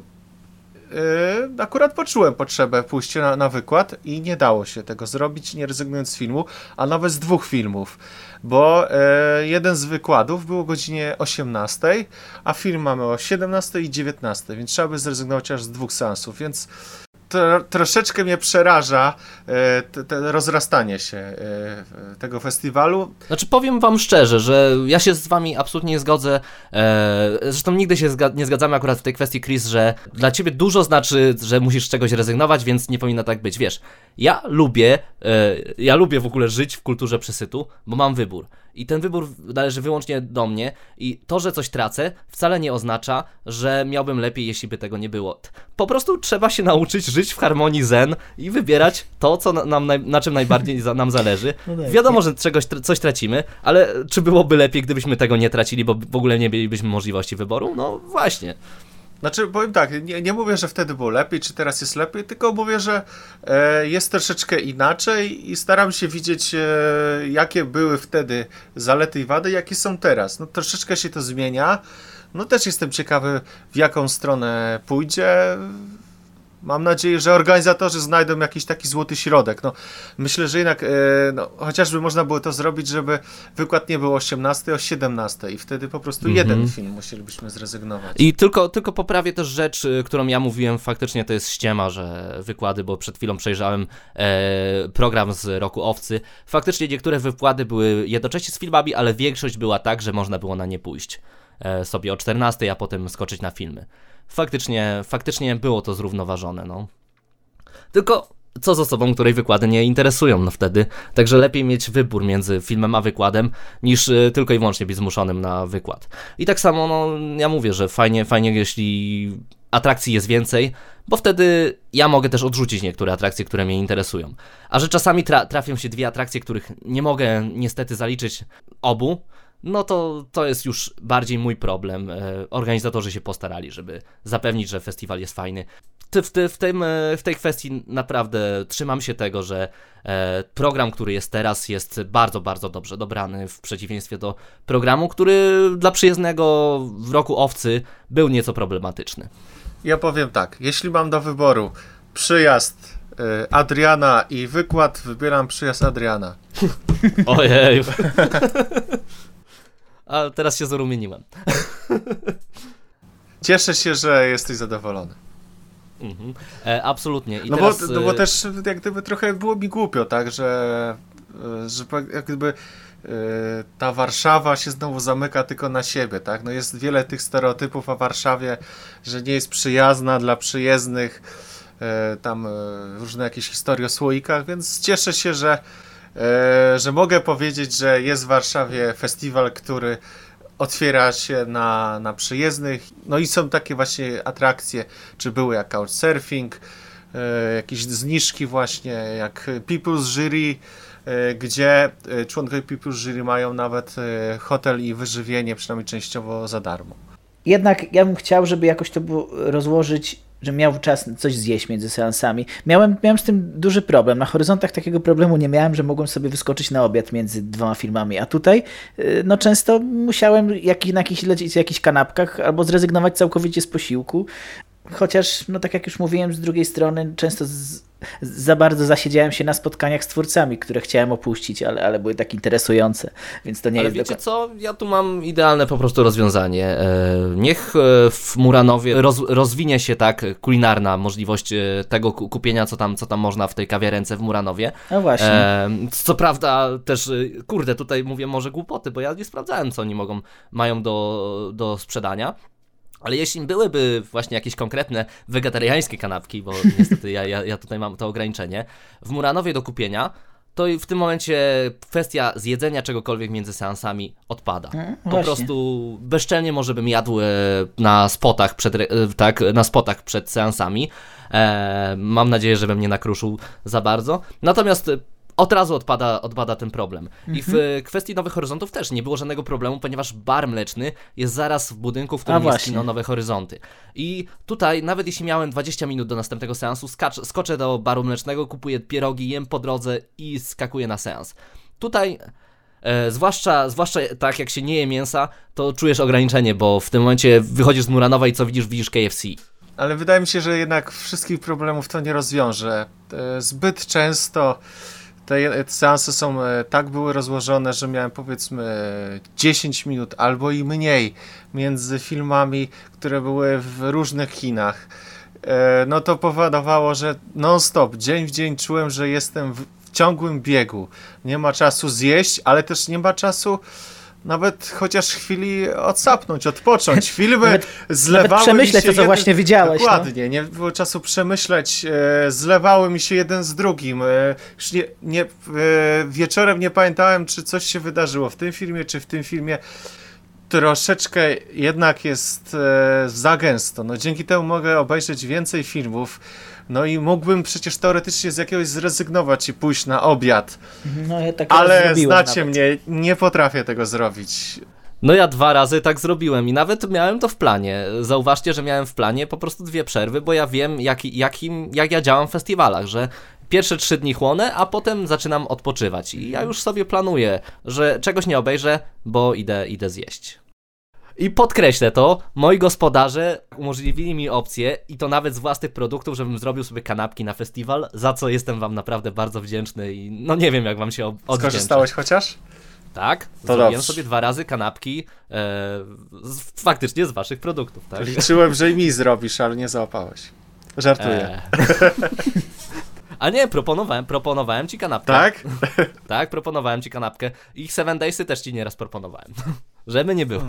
yy, akurat poczułem potrzebę pójścia na, na, wykład i nie dało się tego zrobić, nie rezygnując z filmu, a nawet z dwóch filmów, bo yy, jeden z wykładów był o godzinie 18, a film mamy o 17 i 19, więc trzeba by zrezygnować aż z dwóch seansów, więc to, troszeczkę mnie przeraża e, te, te rozrastanie się e, tego festiwalu. Znaczy powiem wam szczerze, że ja się z wami absolutnie nie zgodzę. E, zresztą nigdy się nie zgadzamy akurat w tej kwestii, Chris, że dla ciebie dużo znaczy, że musisz z czegoś rezygnować, więc nie powinno tak być. Wiesz, ja lubię, ja lubię w ogóle żyć w kulturze przesytu, bo mam wybór. I ten wybór należy wyłącznie do mnie. I to, że coś tracę, wcale nie oznacza, że miałbym lepiej, jeśli by tego nie było. Po prostu trzeba się nauczyć żyć w harmonii zen i wybierać to, co nam, na czym najbardziej nam zależy. No tak. Wiadomo, że czegoś, coś tracimy, ale czy byłoby lepiej, gdybyśmy tego nie tracili, bo w ogóle nie mielibyśmy możliwości wyboru? No właśnie. Znaczy, powiem tak, nie, nie mówię, że wtedy było lepiej, czy teraz jest lepiej, tylko mówię, że e, jest troszeczkę inaczej i staram się widzieć, e, jakie były wtedy zalety i wady, jakie są teraz. No troszeczkę się to zmienia. No też jestem ciekawy, w jaką stronę pójdzie. Mam nadzieję, że organizatorzy znajdą jakiś taki złoty środek. No, myślę, że jednak e, no, chociażby można było to zrobić, żeby wykład nie był o 18, o 17 i wtedy po prostu mm -hmm. jeden film musielibyśmy zrezygnować. I tylko, tylko poprawię też rzecz, y, którą ja mówiłem, faktycznie to jest ściema, że wykłady, bo przed chwilą przejrzałem e, program z roku Owcy. Faktycznie niektóre wykłady były jednocześnie z filmami, ale większość była tak, że można było na nie pójść e, sobie o 14, a potem skoczyć na filmy faktycznie, faktycznie było to zrównoważone, no. Tylko co z osobą, której wykłady nie interesują, no wtedy. Także lepiej mieć wybór między filmem a wykładem, niż y, tylko i wyłącznie być zmuszonym na wykład. I tak samo, no, ja mówię, że fajnie, fajnie, jeśli atrakcji jest więcej, bo wtedy ja mogę też odrzucić niektóre atrakcje, które mnie interesują. A że czasami tra trafią się dwie atrakcje, których nie mogę niestety zaliczyć obu, no to to jest już bardziej mój problem. E, organizatorzy się postarali, żeby zapewnić, że festiwal jest fajny. W, w, w, tym, e, w tej kwestii naprawdę trzymam się tego, że e, program, który jest teraz, jest bardzo, bardzo dobrze dobrany, w przeciwieństwie do programu, który dla przyjezdnego w roku owcy był nieco problematyczny. Ja powiem tak, jeśli mam do wyboru przyjazd Adriana i wykład, wybieram przyjazd Adriana. Ojej. a teraz się zarumieniłem. Cieszę się, że jesteś zadowolony. Mhm. E, absolutnie. I no, teraz... bo, no bo też jak gdyby trochę było mi głupio, tak, że, że jak gdyby e, ta Warszawa się znowu zamyka tylko na siebie, tak? No jest wiele tych stereotypów o Warszawie, że nie jest przyjazna dla przyjezdnych, e, tam e, różne jakieś historie o słoikach, więc cieszę się, że E, że mogę powiedzieć, że jest w Warszawie festiwal, który otwiera się na, na przyjezdnych. No i są takie właśnie atrakcje, czy były jak couchsurfing, e, jakieś zniżki właśnie, jak People's Jury, e, gdzie członkowie People's Jury mają nawet hotel i wyżywienie, przynajmniej częściowo za darmo. Jednak ja bym chciał, żeby jakoś to było rozłożyć że miał czas coś zjeść między seansami. Miałem, miałem z tym duży problem. Na horyzontach takiego problemu nie miałem, że mogłem sobie wyskoczyć na obiad między dwoma filmami, a tutaj y, no często musiałem jak, na jakichś lecieć w jakichś kanapkach albo zrezygnować całkowicie z posiłku. Chociaż, no tak jak już mówiłem, z drugiej strony często z, za bardzo zasiedziałem się na spotkaniach z twórcami, które chciałem opuścić, ale, ale były tak interesujące, więc to nie ale jest... wiecie co? Ja tu mam idealne po prostu rozwiązanie. E, niech e, w Muranowie roz, rozwinie się tak kulinarna możliwość e, tego kupienia, co tam, co tam można w tej kawiarence w Muranowie. No właśnie. Co prawda też, kurde, tutaj mówię może głupoty, bo ja nie sprawdzałem, co oni mogą, mają do, do sprzedania. Ale jeśli byłyby właśnie jakieś konkretne wegetariańskie kanapki, bo niestety ja, ja, ja tutaj mam to ograniczenie, w Muranowie do kupienia, to w tym momencie kwestia zjedzenia czegokolwiek między seansami odpada. No, po właśnie. prostu bezczelnie może bym jadł e, na spotach przed, e, tak, na spotach przed seansami. E, mam nadzieję, że bym nie nakruszył za bardzo. Natomiast od razu odpada, odpada ten problem. Mhm. I w mhm. kwestii Nowych Horyzontów też nie było żadnego problemu, ponieważ bar mleczny jest zaraz w budynku, w którym A, jest kino Nowe Horyzonty. I tutaj, nawet jeśli miałem 20 minut do następnego seansu, skacz, skoczę do baru mlecznego, kupuję pierogi, jem po drodze i skakuję na seans. Tutaj E, zwłaszcza, zwłaszcza tak jak się nie je mięsa, to czujesz ograniczenie, bo w tym momencie wychodzisz z Muranowa i co widzisz? Widzisz KFC. ale wydaje mi się, że jednak wszystkich problemów to nie rozwiąże. E, zbyt często te seanse są e, tak były rozłożone, że miałem powiedzmy 10 minut albo i mniej między filmami, które były w różnych kinach. E, no to powodowało, że non-stop, dzień w dzień czułem, że jestem w ciągłym biegu. Nie ma czasu zjeść, ale też nie ma czasu nawet chociaż chwili odsapnąć, odpocząć. Filmy nawet, zlewały nawet przemyśleć to, co jeden... właśnie widziałeś. No. Dokładnie, no. nie było czasu przemyśleć, e, zlewały mi się jeden z drugim. E, nie, nie, e, wieczorem nie pamiętałem, czy coś się wydarzyło w tym filmie, czy w tym filmie. Troszeczkę jednak jest e, za gęsto. No, dzięki temu mogę obejrzeć więcej filmów no i mógłbym przecież teoretycznie z jakiegoś zrezygnować i pójść na obiad. No, ja tak Ale znacie nawet. mnie, nie potrafię tego zrobić. No ja dwa razy tak zrobiłem i nawet miałem to w planie. Zauważcie, że miałem w planie po prostu dwie przerwy, bo ja wiem, jak, jakim, jak ja działam w festiwalach, że pierwsze trzy dni chłonę, a potem zaczynam odpoczywać. I ja już sobie planuję, że czegoś nie obejrzę, bo idę, idę zjeść. I podkreślę to, moi gospodarze umożliwili mi opcję i to nawet z własnych produktów, żebym zrobił sobie kanapki na festiwal, za co jestem wam naprawdę bardzo wdzięczny i no nie wiem jak wam się odwdzięczę. Skorzystałeś chociaż? Tak, to zrobiłem dobrze. sobie dwa razy kanapki e, z, faktycznie z waszych produktów. Tak? Liczyłem, że i mi zrobisz, ale nie załapałeś. Żartuję. E... A nie, proponowałem, proponowałem ci kanapkę. Tak? tak, proponowałem ci kanapkę. I Seven Daysy też ci nieraz proponowałem. Żeby nie było.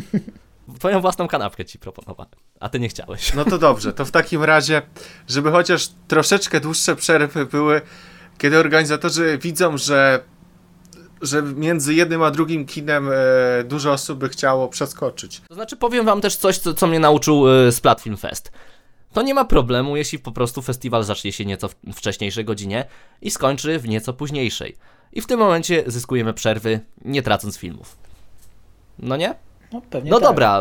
Twoją własną kanapkę ci proponowałem, a ty nie chciałeś. No to dobrze, to w takim razie, żeby chociaż troszeczkę dłuższe przerwy były, kiedy organizatorzy widzą, że, że między jednym a drugim kinem e, dużo osób by chciało przeskoczyć. To znaczy powiem wam też coś, co, co mnie nauczył e, Splatfilm Fest to nie ma problemu, jeśli po prostu festiwal zacznie się nieco wcześniejszej godzinie i skończy w nieco późniejszej. I w tym momencie zyskujemy przerwy, nie tracąc filmów. No nie? No, no tak. dobra,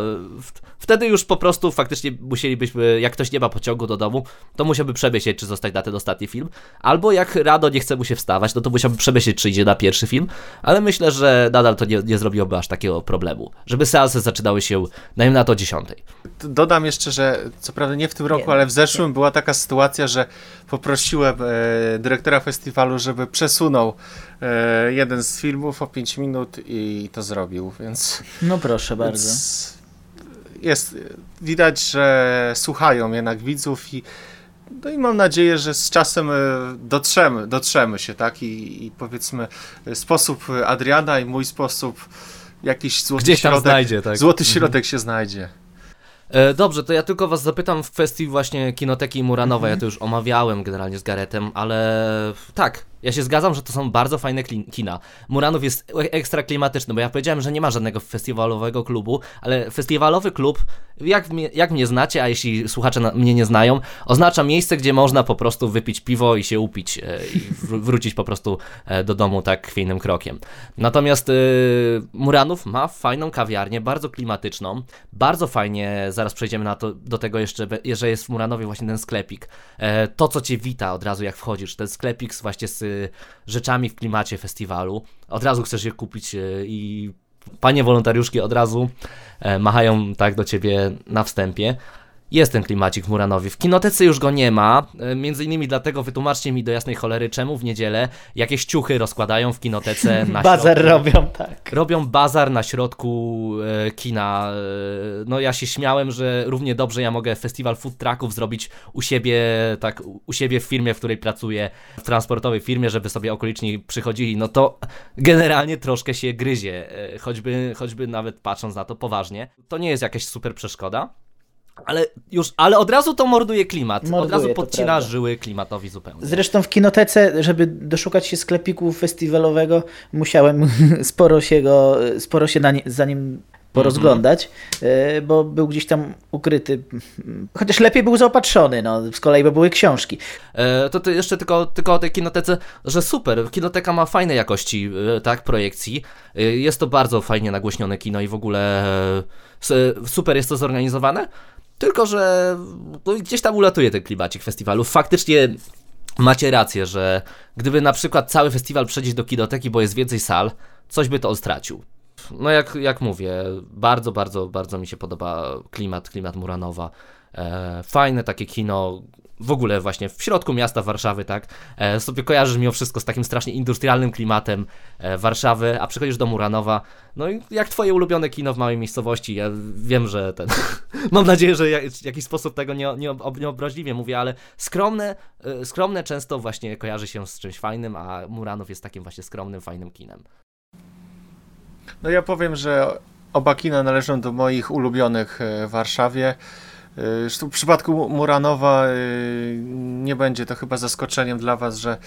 wtedy już po prostu faktycznie musielibyśmy, jak ktoś nie ma pociągu do domu, to musiałby przemyśleć, czy zostać na ten ostatni film. Albo jak rado nie chce mu się wstawać, no to musiałby przemyśleć, czy idzie na pierwszy film. Ale myślę, że nadal to nie, nie zrobiłoby aż takiego problemu. Żeby seanse zaczynały się, najmniej na to 10. Dodam jeszcze, że co prawda nie w tym roku, nie, ale w zeszłym nie. była taka sytuacja, że poprosiłem e, dyrektora festiwalu, żeby przesunął e, jeden z filmów o 5 minut i to zrobił, więc... No proszę bardzo. Jest, widać, że słuchają jednak widzów i no i mam nadzieję, że z czasem e, dotrzemy, dotrzemy się, tak? I, i powiedzmy sposób Adriana i mój sposób jakiś złoty Gdzieś tam środek, znajdzie, tak? złoty mhm. środek mhm. się znajdzie. E, dobrze, to ja tylko was zapytam w kwestii właśnie kinoteki Muranowej. Ja to już omawiałem generalnie z Garetem, ale tak, ja się zgadzam, że to są bardzo fajne kina. Muranów jest e, ekstra klimatyczny, bo ja powiedziałem, że nie ma żadnego festiwalowego klubu, ale festiwalowy klub, jak mnie, jak mnie znacie, a jeśli słuchacze na, mnie nie znają, oznacza miejsce, gdzie można po prostu wypić piwo i się upić e, i wrócić po prostu e, do domu tak chwiejnym krokiem. Natomiast Muranów ma fajną kawiarnię, bardzo klimatyczną, bardzo fajnie, zaraz przejdziemy na to, do tego jeszcze, że jest w Muranowie właśnie ten sklepik. to, co cię wita od razu jak wchodzisz, ten sklepik właśnie z rzeczami w klimacie festiwalu. Od razu chcesz je kupić e, i panie wolontariuszki od razu e, machają tak do ciebie na wstępie. Jest ten klimacik w Muranowie. W kinotece już go nie ma. E, między innymi dlatego wytłumaczcie mi do jasnej cholery, czemu w niedzielę jakieś ciuchy rozkładają w kinotece na Bazar środku. robią, tak. Robią bazar na środku e, kina. E, no ja się śmiałem, że równie dobrze ja mogę festiwal food trucków zrobić u siebie, tak, u siebie w firmie, w której pracuję, w transportowej firmie, żeby sobie okoliczni przychodzili. No to generalnie troszkę się gryzie, choćby, choćby nawet patrząc na to poważnie. To nie jest jakaś super przeszkoda. Ale już, ale od razu to morduje klimat. Morduje, od razu podcina żyły klimatowi zupełnie. Zresztą w kinotece, żeby doszukać się sklepiku festiwalowego, musiałem sporo się go, sporo się nie, za nim porozglądać, mm-hmm. bo był gdzieś tam ukryty. Chociaż lepiej był zaopatrzony, no, z kolei bo były książki. E, to, to jeszcze tylko, tylko o tej kinotece, że super, kinoteka ma fajne jakości, e, tak, projekcji. E, jest to bardzo fajnie nagłośnione kino i w ogóle super jest to zorganizowane. Tylko, że no, gdzieś tam ulatuje ten klimacik festiwalu. Faktycznie macie rację, że gdyby na przykład cały festiwal przejść do kinoteki, bo jest więcej sal, coś by to on stracił. no jak, jak mówię, bardzo, bardzo, bardzo mi się podoba klimat, klimat Muranowa. E, fajne takie kino, w ogóle właśnie w środku miasta Warszawy, tak, e, sobie kojarzysz mimo wszystko z takim strasznie industrialnym klimatem e, Warszawy, a przychodzisz do Muranowa, no i jak twoje ulubione kino w małej miejscowości, ja wiem, że ten, mam nadzieję, że w jakiś sposób tego nie, nie, nie obraźliwie mówię, ale skromne, e, skromne często właśnie kojarzy się z czymś fajnym, a Muranów jest takim właśnie skromnym, fajnym kinem. No ja powiem, że oba kina należą do moich ulubionych w Warszawie. W przypadku Muranowa y, nie będzie to chyba zaskoczeniem dla Was, że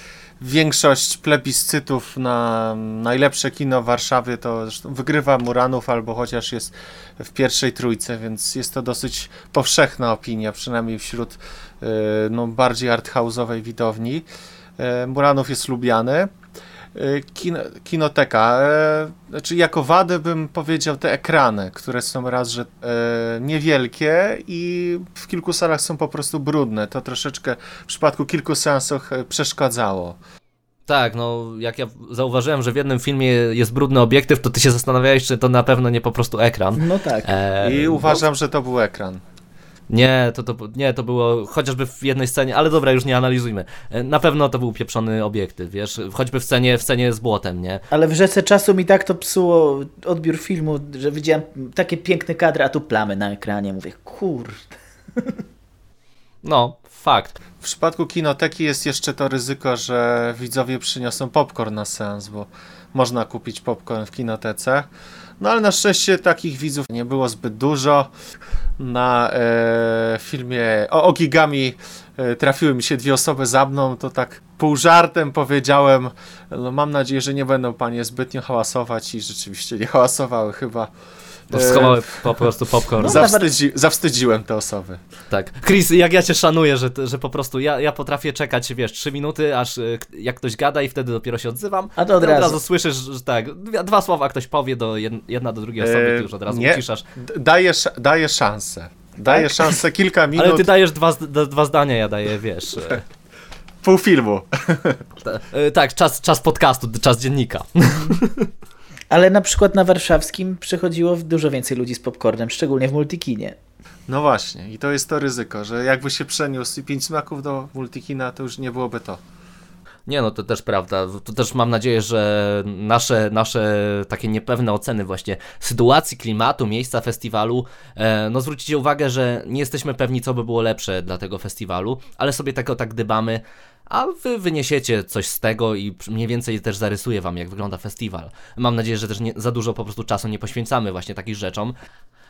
większość plebiscytów na najlepsze kino w Warszawie to wygrywa Muranów albo chociaż jest w pierwszej trójce, więc jest to dosyć powszechna opinia, przynajmniej wśród y, no, bardziej arthouse'owej widowni. Muranów jest lubiany. Y, kino, kinoteka. E, znaczy, jako wadę bym powiedział te ekrany, które są raz, że e, niewielkie i w kilku salach są po prostu brudne. To troszeczkę w przypadku kilku seansów e, przeszkadzało. Tak, no jak ja zauważyłem, że w jednym filmie jest brudny obiektyw, to ty się zastanawiałeś, czy to na pewno nie po prostu ekran. No tak. E, I uważam, że to był ekran. Nie, to, to, nie, to było chociażby w jednej scenie, ale dobra, już nie analizujmy. E, na pewno to był pieprzony obiektyw, wiesz, choćby w scenie, w scenie z błotem, nie? Ale w rzece czasu mi tak to psuło odbiór filmu, że widziałem takie piękne kadry, a tu plamy na ekranie. Mówię, kurde. No, fakt. W przypadku kinoteki jest jeszcze to ryzyko, że widzowie przyniosą popcorn na seans, bo można kupić popcorn w kinotece. No ale na szczęście takich widzów nie było zbyt dużo. Na e, filmie o Ogigami e, trafiły mi się dwie osoby za mną, to tak pół żartem powiedziałem, no mam nadzieję, że nie będą panie zbytnio hałasować i rzeczywiście nie hałasowały chyba. Schowały po prostu popcorn. No, Zawstydzi, zawstydziłem te osoby. Tak. Chris, jak ja cię szanuję, że, że po prostu ja, ja potrafię czekać, wiesz, trzy minuty, aż y, jak ktoś gada i wtedy dopiero się odzywam. A to od, razu. od razu słyszysz, że tak, dwa słowa ktoś powie do jedna do drugiej osoby, ty już od razu nie, uciszasz. Dajesz, daję szansę. Daję tak? szansę kilka minut. Ale ty dajesz dwa, dwa zdania, ja daję, wiesz... Pół filmu. Y, tak, czas, czas podcastu, czas dziennika. Ale na przykład na warszawskim przychodziło dużo więcej ludzi z popcornem, szczególnie w multikinie. No właśnie, i to jest to ryzyko, że jakby się przeniósł i pięć smaków do multikina, to już nie byłoby to. Nie, no to też prawda. To też mam nadzieję, że nasze, nasze takie niepewne oceny właśnie sytuacji, klimatu, miejsca festiwalu, e, no zwrócicie uwagę, że nie jesteśmy pewni, co by było lepsze dla tego festiwalu, ale sobie tego tak dbamy, a wy wyniesiecie coś z tego i mniej więcej też zarysuję wam, jak wygląda festiwal. Mam nadzieję, że też nie, za dużo po prostu czasu nie poświęcamy właśnie takim rzeczom,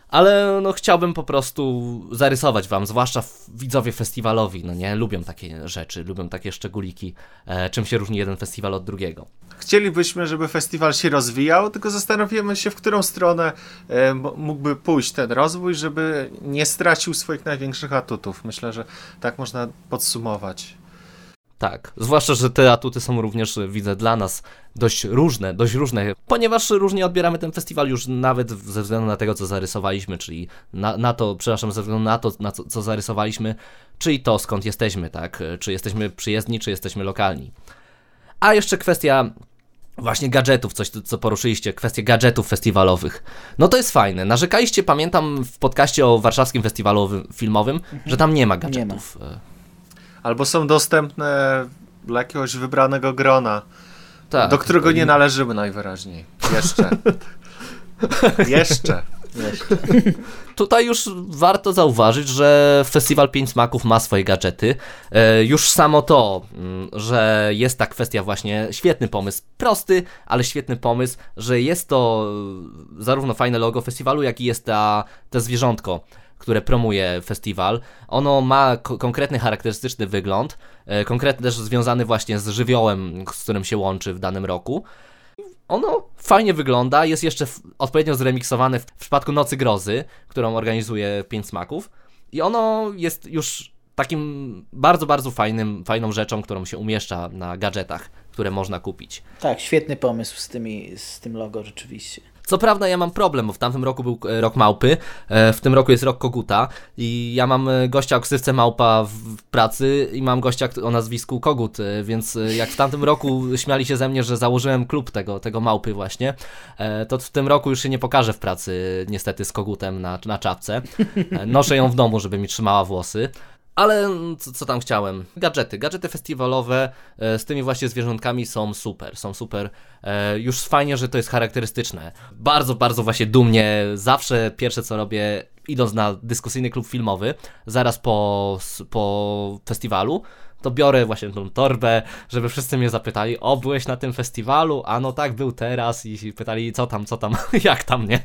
ale no chciałbym po prostu zarysować wam, zwłaszcza widzowie festiwalowi, no nie, lubią takie rzeczy, lubią takie szczególiki, e, czym się różni jeden festiwal od drugiego. Chcielibyśmy, żeby festiwal się rozwijał, tylko zastanowimy się, w którą stronę e, mógłby pójść ten rozwój, żeby nie stracił swoich największych atutów. Myślę, że tak można podsumować. Tak, zwłaszcza, że te atuty są również, widzę, dla nas dość różne, dość różne, ponieważ różnie odbieramy ten festiwal już nawet ze względu na tego, co zarysowaliśmy, czyli na, na to, przepraszam, ze względu na to, na co, co zarysowaliśmy, czyli to, skąd jesteśmy, tak, czy jesteśmy przyjezdni, czy jesteśmy lokalni. A jeszcze kwestia właśnie gadżetów, coś co poruszyliście, kwestie gadżetów festiwalowych. No to jest fajne. Narzekaliście, pamiętam w podcaście o warszawskim festiwalu filmowym, mhm. że tam nie ma gadżetów. Nie ma albo są dostępne dla jakiegoś wybranego grona, tak, do którego nie należymy najwyraźniej. Jeszcze. Jeszcze. Jeszcze. Tutaj już warto zauważyć, że Festiwal 5 Smaków ma swoje gadżety. E, już samo to, mm, że jest ta kwestia właśnie świetny pomysł, prosty, ale świetny pomysł, że jest to zarówno fajne logo festiwalu, jak i jest ta, te zwierzątko które promuje festiwal. Ono ma konkretny, charakterystyczny wygląd, e, konkretny też związany właśnie z żywiołem, z którym się łączy w danym roku. Ono fajnie wygląda, jest jeszcze odpowiednio zremiksowane w przypadku Nocy Grozy, którą organizuje Pięć Smaków. I ono jest już takim bardzo, bardzo fajnym, fajną rzeczą, którą się umieszcza na gadżetach, które można kupić. Tak, świetny pomysł z, tymi, z tym logo rzeczywiście. Co prawda ja mam problem, bo w tamtym roku był e, rok małpy, e, w tym roku jest rok koguta i ja mam e, gościa o ksywce małpa w pracy i mam gościa o nazwisku kogut, więc jak w tamtym roku śmiali się ze mnie, że założyłem klub tego, tego małpy właśnie, to w tym roku już się nie pokażę w pracy niestety z kogutem na, na czapce. Noszę ją w domu, żeby mi trzymała włosy. Ale co, co, tam chciałem? Gadżety. Gadżety festiwalowe e, z tymi właśnie zwierzątkami są super, są super. E, już fajnie, że to jest charakterystyczne. Bardzo, bardzo właśnie dumnie. Zawsze pierwsze co robię, idąc na dyskusyjny klub filmowy, zaraz po, po festiwalu, to biorę właśnie tą torbę, żeby wszyscy mnie zapytali, o, byłeś na tym festiwalu? A no tak, był teraz i pytali, co tam, co tam, jak tam, nie?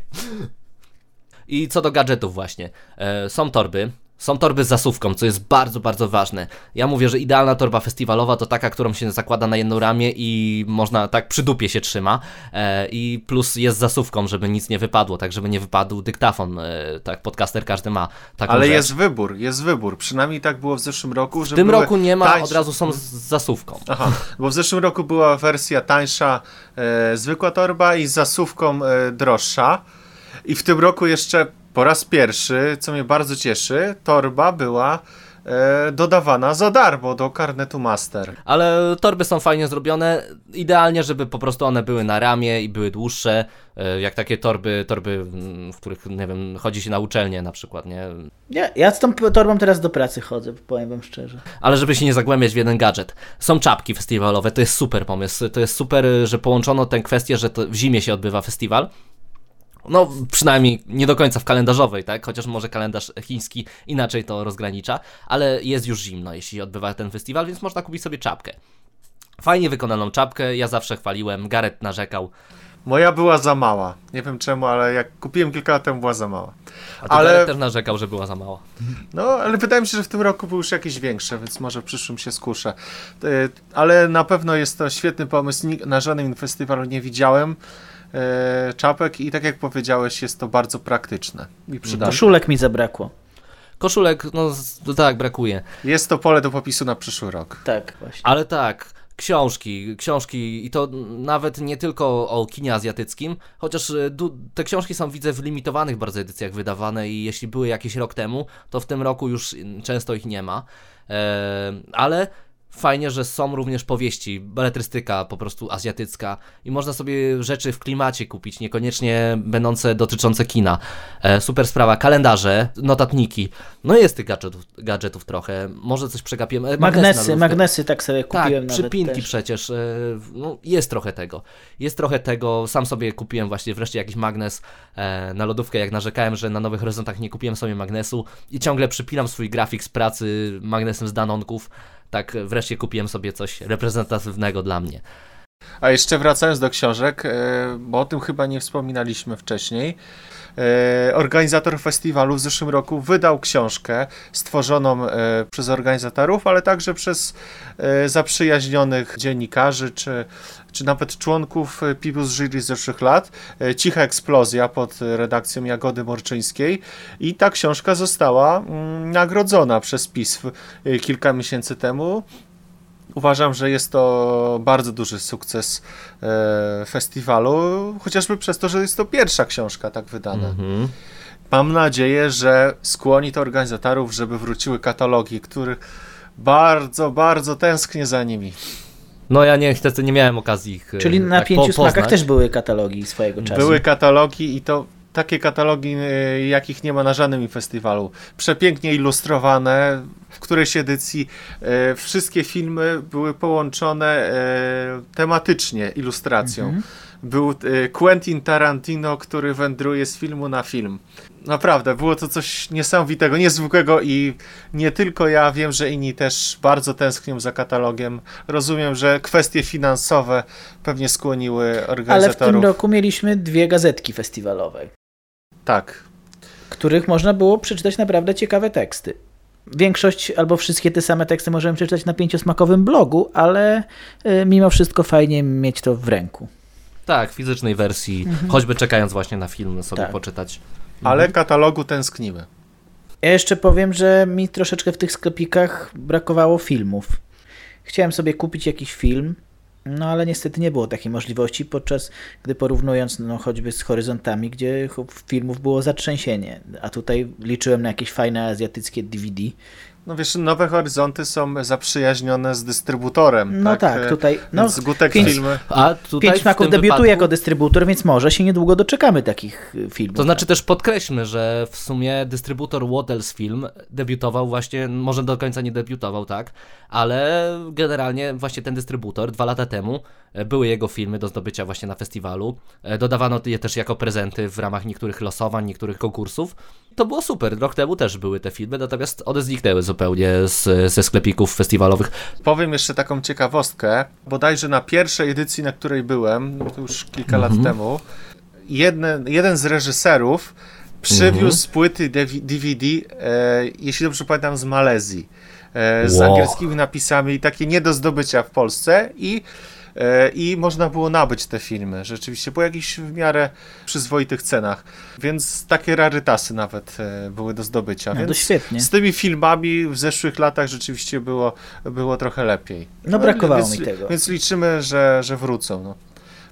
I co do gadżetów właśnie. E, są torby, są torby z zasówką, co jest bardzo, bardzo ważne. Ja mówię, że idealna torba festiwalowa to taka, którą się zakłada na jedno ramię i można tak przy dupie się trzyma. E, I plus jest zasówką, żeby nic nie wypadło, tak żeby nie wypadł dyktafon. E, tak, podcaster każdy ma taką Ale rzecz. jest wybór, jest wybór. Przynajmniej tak było w zeszłym roku. Że w tym roku nie ma, tańsze... od razu są z zasówką. Aha, bo w zeszłym roku była wersja tańsza, e, zwykła torba i z zasówką e, droższa. I w tym roku jeszcze po raz pierwszy, co mnie bardzo cieszy, torba była e, dodawana za darmo do karnetu Master. Ale torby są fajnie zrobione, idealnie, żeby po prostu one były na ramię i były dłuższe, e, jak takie torby, torby, mm, w których, nie wiem, chodzi się na uczelnię na przykład, nie? Ja, ja z tą torbą teraz do pracy chodzę, powiem wam szczerze. Ale żeby się nie zagłębiać w jeden gadżet. Są czapki festiwalowe, to jest super pomysł, to jest super, że połączono tę kwestię, że to w zimie się odbywa festiwal, no, przynajmniej nie do końca w kalendarzowej, tak? Chociaż może kalendarz chiński inaczej to rozgranicza, ale jest już zimno, jeśli odbywa ten festiwal, więc można kupić sobie czapkę. Fajnie wykonaną czapkę, ja zawsze chwaliłem, Gareth narzekał. Moja była za mała. Nie wiem czemu, ale jak kupiłem kilka lat temu, była za mała. A to ale Gareth też narzekał, że była za mała. No, ale wydaje mi się, że w tym roku były już jakieś większe, więc może w przyszłym się skuszę. E, ale na pewno jest to świetny pomysł. Na żadnym festiwalu nie widziałem. E, czapek i tak jak powiedziałeś, jest to bardzo praktyczne i przydatne. Koszulek mi zabrakło. Koszulek, no tak, brakuje. Jest to pole do popisu na przyszły rok. Tak, właśnie. Ale tak, książki, książki i to nawet nie tylko o kinie azjatyckim, chociaż e, te książki są widzę w limitowanych bardzo edycjach wydawane i jeśli były jakieś rok temu, to w tym roku już często ich nie ma. E, ale Fajnie, że są również powieści, beletrystyka po prostu azjatycka i można sobie rzeczy w klimacie kupić, niekoniecznie będące dotyczące kina. E, super sprawa, kalendarze, notatniki. No jest tych gadżetów, gadżetów trochę, może coś przegapiłem. E, magnesy, magnesy tak sobie tak, kupiłem Tak, przypinki też. przecież. E, no, jest trochę tego. Jest trochę tego, sam sobie kupiłem właśnie wreszcie jakiś magnes e, na lodówkę, jak narzekałem, że na Nowych Horyzontach nie kupiłem sobie magnesu i ciągle przypinam swój grafik z pracy magnesem z Danonków tak wreszcie kupiłem sobie coś reprezentatywnego dla mnie. A jeszcze wracając do książek, e, bo o tym chyba nie wspominaliśmy wcześniej. E, organizator festiwalu w zeszłym roku wydał książkę stworzoną e, przez organizatorów, ale także przez zaprzyjaźnionych dziennikarzy czy, czy nawet członków People's Jury z zeszłych lat. Cicha eksplozja pod redakcją Jagody Morczyńskiej i ta książka została mm, nagrodzona przez PiS kilka miesięcy temu. Uważam, że jest to bardzo duży sukces e, festiwalu, chociażby przez to, że jest to pierwsza książka tak wydana. Mm-hmm. Mam nadzieję, że skłoni to organizatorów, żeby wróciły katalogi, których bardzo, bardzo tęsknię za nimi. No ja nie, niestety nie miałem okazji ich Czyli na tak pięciu po, smakach też były katalogi swojego czasu. Były katalogi i to takie katalogi, y, jakich nie ma na żadnym festiwalu. Przepięknie ilustrowane. W którejś edycji e, wszystkie filmy były połączone e, tematycznie ilustracją. Mhm. Był e, Quentin Tarantino, który wędruje z filmu na film. Naprawdę, było to coś niesamowitego, niezwykłego i nie tylko ja, wiem, że inni też bardzo tęsknią za katalogiem. Rozumiem, że kwestie finansowe pewnie skłoniły organizatorów. Ale w tym roku mieliśmy dwie gazetki festiwalowe. Tak. Których można było przeczytać naprawdę ciekawe teksty. Większość albo wszystkie te same teksty możemy przeczytać na pięciosmakowym blogu, ale y, mimo wszystko fajnie mieć to w ręku. Tak, w fizycznej wersji, mhm. choćby czekając właśnie na film sobie tak. poczytać. Ale katalogu tęsknimy. Ja jeszcze powiem, że mi troszeczkę w tych sklepikach brakowało filmów. Chciałem sobie kupić jakiś film, No ale niestety nie było takiej możliwości, podczas gdy porównując no, choćby z horyzontami, gdzie filmów było zatrzęsienie, a tutaj liczyłem na jakieś fajne azjatyckie DVD, no wiesz, Nowe Horyzonty są zaprzyjaźnione z dystrybutorem. No tak, tak tutaj. No, Więc Gutek pięć, Filmy. A tutaj pięć Smaków debiutuje wypadku... jako dystrybutor, więc może się niedługo doczekamy takich y, filmów. To znaczy też podkreślmy, że w sumie dystrybutor Waters Film debiutował właśnie, może do końca nie debiutował, tak, ale generalnie właśnie ten dystrybutor dwa lata temu e, były jego filmy do zdobycia właśnie na festiwalu. E, dodawano je też jako prezenty w ramach niektórych losowań, niektórych konkursów. To było super. Rok temu też były te filmy, natomiast one zniknęły zupełnie z, ze sklepików festiwalowych. Powiem jeszcze taką ciekawostkę. Bodajże na pierwszej edycji, na której byłem, to już kilka lat mhm. temu, jeden, jeden z reżyserów przywiózł mhm. płyty DVD, e, jeśli dobrze pamiętam, z Malezji. E, z wow. angielskimi napisami, takie nie do zdobycia w Polsce i i można było nabyć te filmy rzeczywiście po jakichś w miarę przyzwoitych cenach, więc takie rarytasy nawet e, były do zdobycia. No więc to świetnie. Z tymi filmami w zeszłych latach rzeczywiście było, było trochę lepiej. No brakowało więc, mi tego. Więc liczymy, że, że wrócą. No.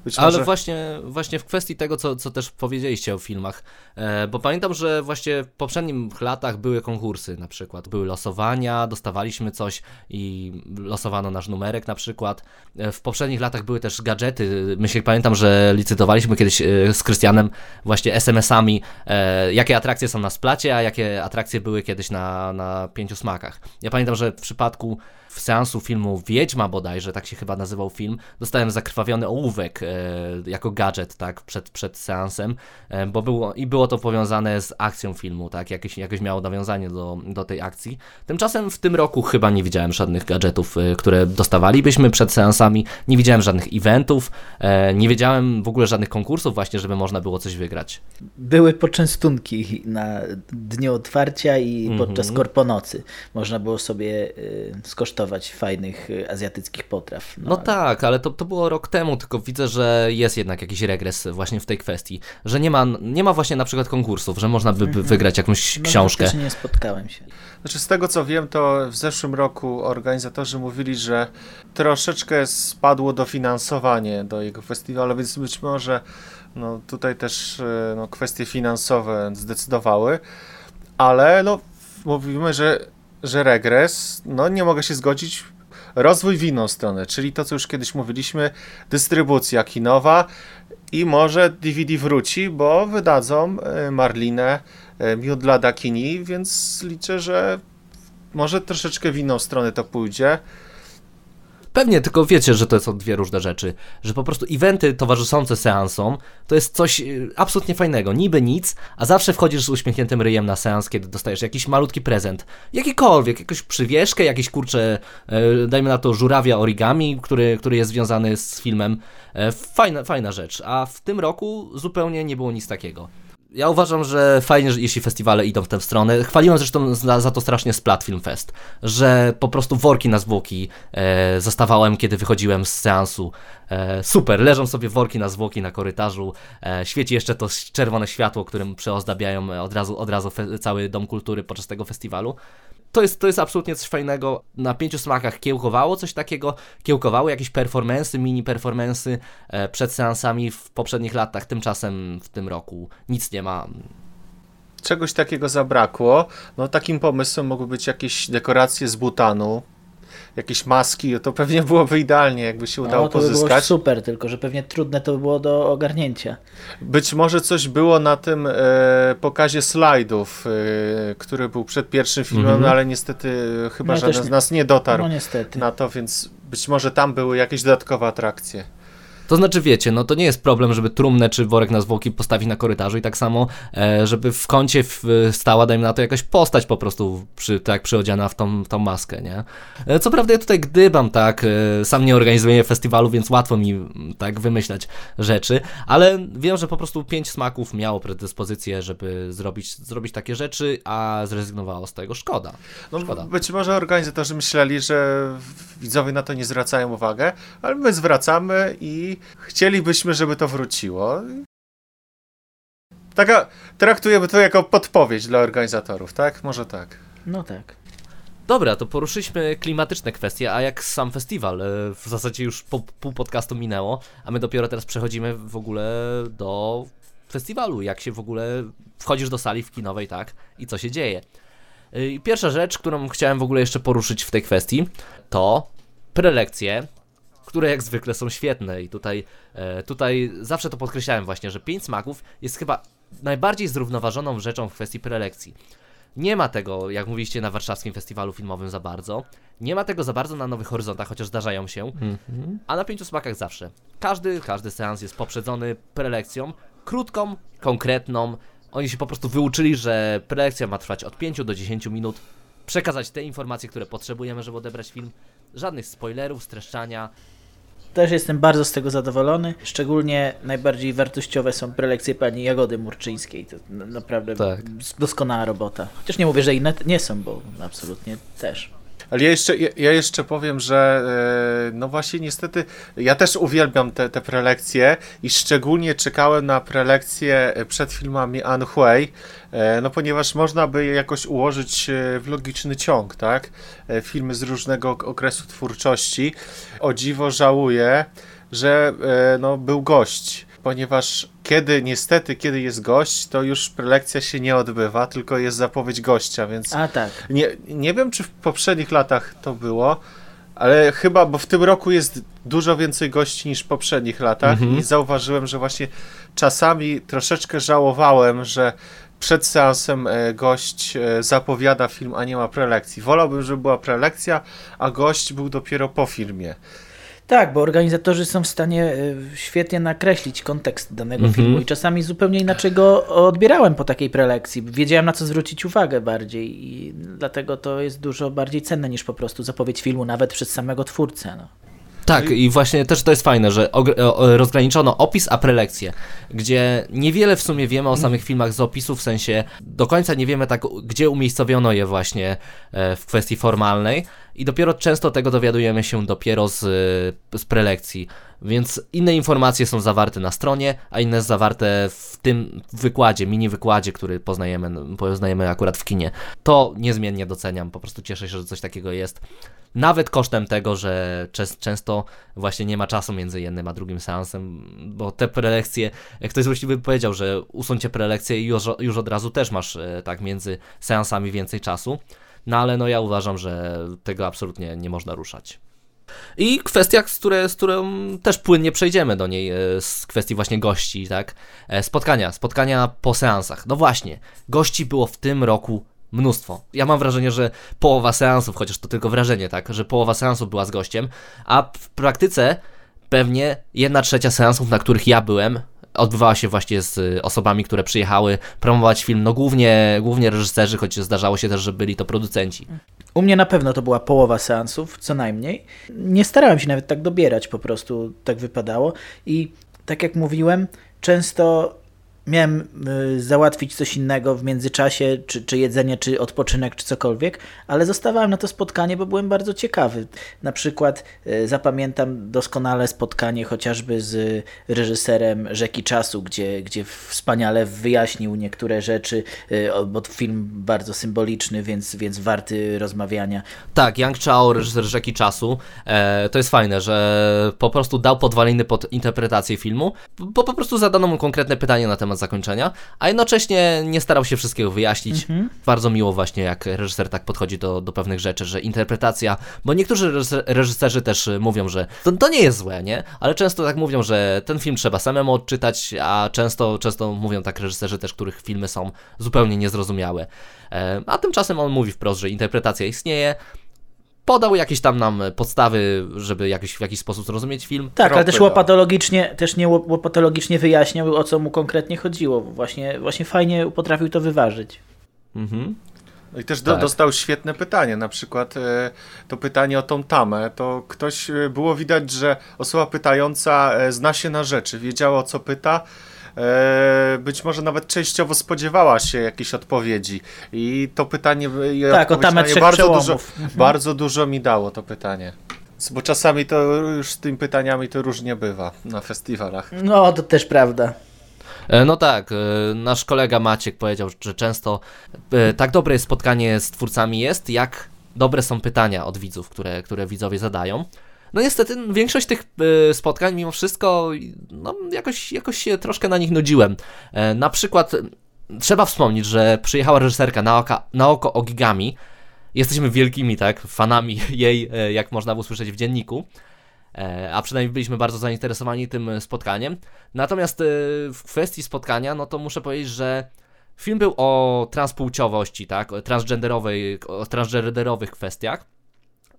Być Ale może... właśnie, właśnie w kwestii tego, co, co też powiedzieliście o filmach, e, bo pamiętam, że właśnie w poprzednich latach były konkursy na przykład, były losowania, dostawaliśmy coś i losowano nasz numerek na przykład. E, w poprzednich latach były też gadżety, myślę, pamiętam, że licytowaliśmy kiedyś e, z Krystianem właśnie SMS-ami, jakie atrakcje są na splacie, a jakie atrakcje były kiedyś na, na pięciu smakach. Ja pamiętam, że w przypadku w seansu filmu Wiedźma bodajże, tak się chyba nazywał film, dostałem zakrwawiony ołówek e, jako gadżet, tak, przed, przed seansem, e, bo było, i było to powiązane z akcją filmu, tak, jakieś, jakoś miało nawiązanie do, do tej akcji. Tymczasem w tym roku chyba nie widziałem żadnych gadżetów, e, które dostawalibyśmy przed seansami, nie widziałem żadnych eventów, e, nie wiedziałem w ogóle żadnych konkursów właśnie, żeby można było coś wygrać. Były poczęstunki na dniu otwarcia i podczas mm -hmm. korponocy. Można było sobie e, skosztować kosztować fajnych y, azjatyckich potraw. No, no tak, ale to, to było rok temu, tylko widzę, że jest jednak jakiś regres właśnie w tej kwestii, że nie ma, nie ma właśnie na przykład konkursów, że można by, by mhm. wygrać jakąś no, książkę. nie spotkałem się. Znaczy z tego co wiem, to w zeszłym roku organizatorzy mówili, że troszeczkę spadło dofinansowanie do jego festiwalu, więc być może no, tutaj też y, no, kwestie finansowe zdecydowały, ale no, mówimy, że że regres, no nie mogę się zgodzić, rozwój w inną stronę, czyli to, co już kiedyś mówiliśmy, dystrybucja kinowa i może DVD wróci, bo wydadzą e, Marlinę, e, Miód dla Dakini, więc liczę, że może troszeczkę w inną stronę to pójdzie. Pewnie, tylko wiecie, że to są dwie różne rzeczy. Że po prostu eventy towarzyszące seansom to jest coś y, absolutnie fajnego. Niby nic, a zawsze wchodzisz z uśmiechniętym ryjem na seans, kiedy dostajesz jakiś malutki prezent. Jakikolwiek, jakąś przywieszkę, jakiś kurczę, e, dajmy na to żurawia origami, który, który jest związany z filmem. E, fajna, fajna rzecz. A w tym roku zupełnie nie było nic takiego. Ja uważam, że fajnie, jeśli festiwale idą w tę stronę. Chwaliłem zresztą za, za to strasznie Splat Film Fest, że po prostu worki na zwłoki e, zostawałem, kiedy wychodziłem z seansu. E, super, leżą sobie worki na zwłoki na korytarzu, e, świeci jeszcze to czerwone światło, którym przeozdabiają od razu, od razu cały Dom Kultury podczas tego festiwalu to jest, to jest absolutnie coś fajnego. Na pięciu smakach kiełkowało coś takiego, kiełkowały jakieś performensy, mini performensy e, przed seansami w poprzednich latach, tymczasem w tym roku nic nie ma. Czegoś takiego zabrakło. No takim pomysłem mogły być jakieś dekoracje z butanu, jakieś maski, to pewnie byłoby idealnie, jakby się udało no, to pozyskać. By było super, tylko że pewnie trudne to by było do ogarnięcia. Być może coś było na tym e, pokazie slajdów, e, który był przed pierwszym filmem, mm -hmm. ale niestety chyba no, żaden z nas nie dotarł no, na to, więc być może tam były jakieś dodatkowe atrakcje. To znaczy, wiecie, no to nie jest problem, żeby trumnę czy worek na zwłoki postawić na korytarzu i tak samo, e, żeby w kącie stała, dajmy na to, jakaś postać po prostu, przy, tak przyodziana w tą, tą maskę, nie? E, co prawda ja tutaj gdybam, tak, e, sam nie organizuję festiwalu, więc łatwo mi tak wymyślać rzeczy, ale wiem, że po prostu pięć smaków miało predyspozycję, żeby zrobić, zrobić takie rzeczy, a zrezygnowało z tego. Szkoda. No, Szkoda. Być może organizatorzy myśleli, że widzowie na to nie zwracają uwagi, ale my zwracamy i chcielibyśmy, żeby to wróciło. Taka, traktujemy to jako podpowiedź dla organizatorów, tak? Może tak. No tak. Dobra, to poruszyliśmy klimatyczne kwestie, a jak sam festiwal? E, w zasadzie już po, pół podcastu minęło, a my dopiero teraz przechodzimy w ogóle do festiwalu. Jak się w ogóle wchodzisz do sali w kinowej, tak? I co się dzieje? E, pierwsza rzecz, którą chciałem w ogóle jeszcze poruszyć w tej kwestii, to prelekcje, które jak zwykle są świetne i tutaj, e, tutaj zawsze to podkreślałem właśnie, że Pięć Smaków jest chyba najbardziej zrównoważoną rzeczą w kwestii prelekcji. Nie ma tego, jak mówiliście, na warszawskim festiwalu filmowym za bardzo. Nie ma tego za bardzo na Nowych Horyzontach, chociaż zdarzają się. Mhm. A na Pięciu Smakach zawsze. Każdy, każdy seans jest poprzedzony prelekcją, krótką, konkretną. Oni się po prostu wyuczyli, że prelekcja ma trwać od 5 do 10 minut. Przekazać te informacje, które potrzebujemy, żeby odebrać film. Żadnych spoilerów, streszczania. Też jestem bardzo z tego zadowolony. Szczególnie najbardziej wartościowe są prelekcje pani Jagody Murczyńskiej. To naprawdę Tak. doskonała robota. Chociaż nie mówię, że inne nie są, bo absolutnie też. Ale ja jeszcze, ja, jeszcze powiem, że e, no właśnie niestety ja też uwielbiam te, te prelekcje i szczególnie czekałem na prelekcje przed filmami Anne Hui, e, no ponieważ można by jakoś ułożyć e, w logiczny ciąg, tak? E, Filmy z różnego ok- okresu twórczości. O dziwo żałuję, że no, był gość, ponieważ kiedy niestety, kiedy jest gość, to już prelekcja się nie odbywa, tylko jest zapowiedź gościa, więc A tak. nie, nie wiem, czy w poprzednich latach to było, ale chyba, bo w tym roku jest dużo więcej gości niż w poprzednich latach Mhm. i zauważyłem, że właśnie czasami troszeczkę żałowałem, że przed seansem e, gość e, zapowiada film, a nie ma prelekcji. Wolałbym, żeby była prelekcja, a gość był dopiero po filmie. Tak, bo organizatorzy są w stanie y, świetnie nakreślić kontekst danego Mhm. filmu i czasami zupełnie inaczej go odbierałem po takiej prelekcji. Wiedziałem na co zwrócić uwagę bardziej i dlatego to jest dużo bardziej cenne niż po prostu zapowiedź filmu nawet przez samego twórcę. No. Tak, i właśnie też to jest fajne, że rozgraniczono opis a prelekcję, gdzie niewiele w sumie wiemy o samych filmach z opisu, w sensie do końca nie wiemy tak, gdzie umiejscowiono je właśnie e, w kwestii formalnej i dopiero często tego dowiadujemy się dopiero z, z prelekcji, więc inne informacje są zawarte na stronie, a inne zawarte w tym wykładzie, mini wykładzie, który poznajemy, poznajemy akurat w kinie. To niezmiennie doceniam, po prostu cieszę się, że coś takiego jest. Nawet kosztem tego, że często właśnie nie ma czasu między jednym a drugim seansem, bo te prelekcje, jak ktoś właściwie powiedział, że usuńcie prelekcje i już, już od razu też masz e, tak między seansami więcej czasu. No ale no ja uważam, że tego absolutnie nie można ruszać. I kwestia, z, które, z którą też płynnie przejdziemy do niej, e, z kwestii właśnie gości, tak? E, Spotkania, spotkania po seansach. No właśnie, gości było w tym roku mnóstwo. Ja mam wrażenie, że połowa seansów, chociaż to tylko wrażenie, tak, że połowa seansów była z gościem, a w praktyce pewnie jedna trzecia seansów, na których ja byłem, odbywała się właśnie z y, osobami, które przyjechały promować film, no głównie, głównie reżyserzy, choć zdarzało się też, że byli to producenci. U mnie na pewno to była połowa seansów, co najmniej. Nie starałem się nawet tak dobierać, po prostu tak wypadało. I tak jak mówiłem, często miałem y, załatwić coś innego w międzyczasie, czy, czy jedzenie, czy odpoczynek, czy cokolwiek, ale zostawałem na to spotkanie, bo byłem bardzo ciekawy. Na przykład y, zapamiętam doskonale spotkanie chociażby z reżyserem Rzeki Czasu, gdzie, gdzie wspaniale wyjaśnił niektóre rzeczy, y, bo film bardzo symboliczny, więc, więc warty rozmawiania. Tak, Yang Chao, reżyser Rzeki Czasu, e, to jest fajne, że po prostu dał podwaliny pod interpretację filmu, bo po prostu zadano mu konkretne pytanie na temat zakończenia, a jednocześnie nie starał się wszystkiego wyjaśnić. Bardzo miło właśnie, jak reżyser tak podchodzi do, do pewnych rzeczy, że interpretacja, bo niektórzy reżyser- reżyserzy też y, mówią, że to, to nie jest złe, nie? Ale często tak mówią, że ten film trzeba samemu odczytać, a często, często mówią tak reżyserzy też, których filmy są zupełnie niezrozumiałe. E, a tymczasem on mówi wprost, że interpretacja istnieje, podał jakieś tam nam podstawy, żeby jakiś, w jakiś sposób zrozumieć film. Tak, ale też dał. łopatologicznie, też nie łop- łopatologicznie wyjaśniał, o co mu konkretnie chodziło. Właśnie, właśnie fajnie potrafił to wyważyć. Mhm. No i też do, Tak. dostał świetne pytanie, na przykład e, to pytanie o tą tamę, to ktoś, e, było widać, że osoba pytająca e, zna się na rzeczy, wiedziała o co pyta, być może nawet częściowo spodziewała się jakiejś odpowiedzi i to pytanie, e, i Tak, o tamę trzech bardzo dużo. Mhm. bardzo dużo mi dało to pytanie. Bo czasami to już z tymi pytaniami to różnie bywa na festiwalach. No, to też prawda. E, No tak, e, nasz kolega Maciek powiedział, że często e, tak dobre spotkanie z twórcami jest, jak dobre są pytania od widzów, które, które widzowie zadają. No niestety większość tych y, spotkań mimo wszystko no, jakoś, jakoś się troszkę na nich nudziłem. E, na przykład trzeba wspomnieć, że przyjechała reżyserka Naoka, Naoko Ogigami. Jesteśmy wielkimi, tak, fanami jej, e, jak można usłyszeć w dzienniku. E, a przynajmniej byliśmy bardzo zainteresowani tym spotkaniem. Natomiast e, w kwestii spotkania, no to muszę powiedzieć, że film był o transpłciowości, tak, o, transgenderowej, o transgenderowych kwestiach,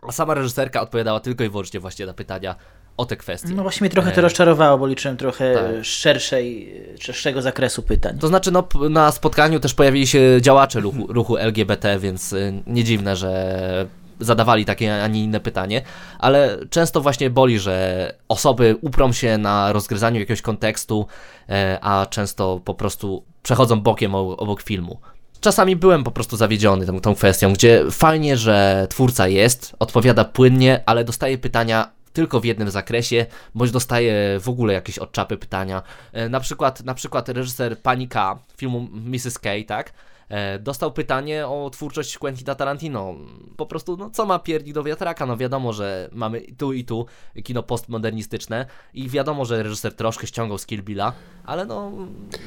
a sama reżyserka odpowiadała tylko i wyłącznie właśnie na pytania o te kwestie. No właśnie mnie trochę to E, rozczarowało, bo liczyłem trochę tak. szerszej, szerszego zakresu pytań. To znaczy, no, na spotkaniu też pojawili się działacze ruchu, ruchu LGBT, więc y, nie dziwne, że zadawali takie, a nie inne pytanie, ale często właśnie boli, że osoby uprą się na rozgryzaniu jakiegoś kontekstu, e, a często po prostu przechodzą bokiem obok filmu. Czasami byłem po prostu zawiedziony tą, tą kwestią, gdzie fajnie, że twórca jest, odpowiada płynnie, ale dostaje pytania tylko w jednym zakresie, bądź dostaje w ogóle jakieś odczapy pytania. E, Na przykład, na przykład reżyser Pani K filmu Mrs. K, tak? E, Dostał pytanie o twórczość Quentina Tarantino. Po prostu, no co ma piernik do wiatraka? No wiadomo, że mamy tu i tu kino postmodernistyczne i wiadomo, że reżyser troszkę ściągał z Kill Billa, ale no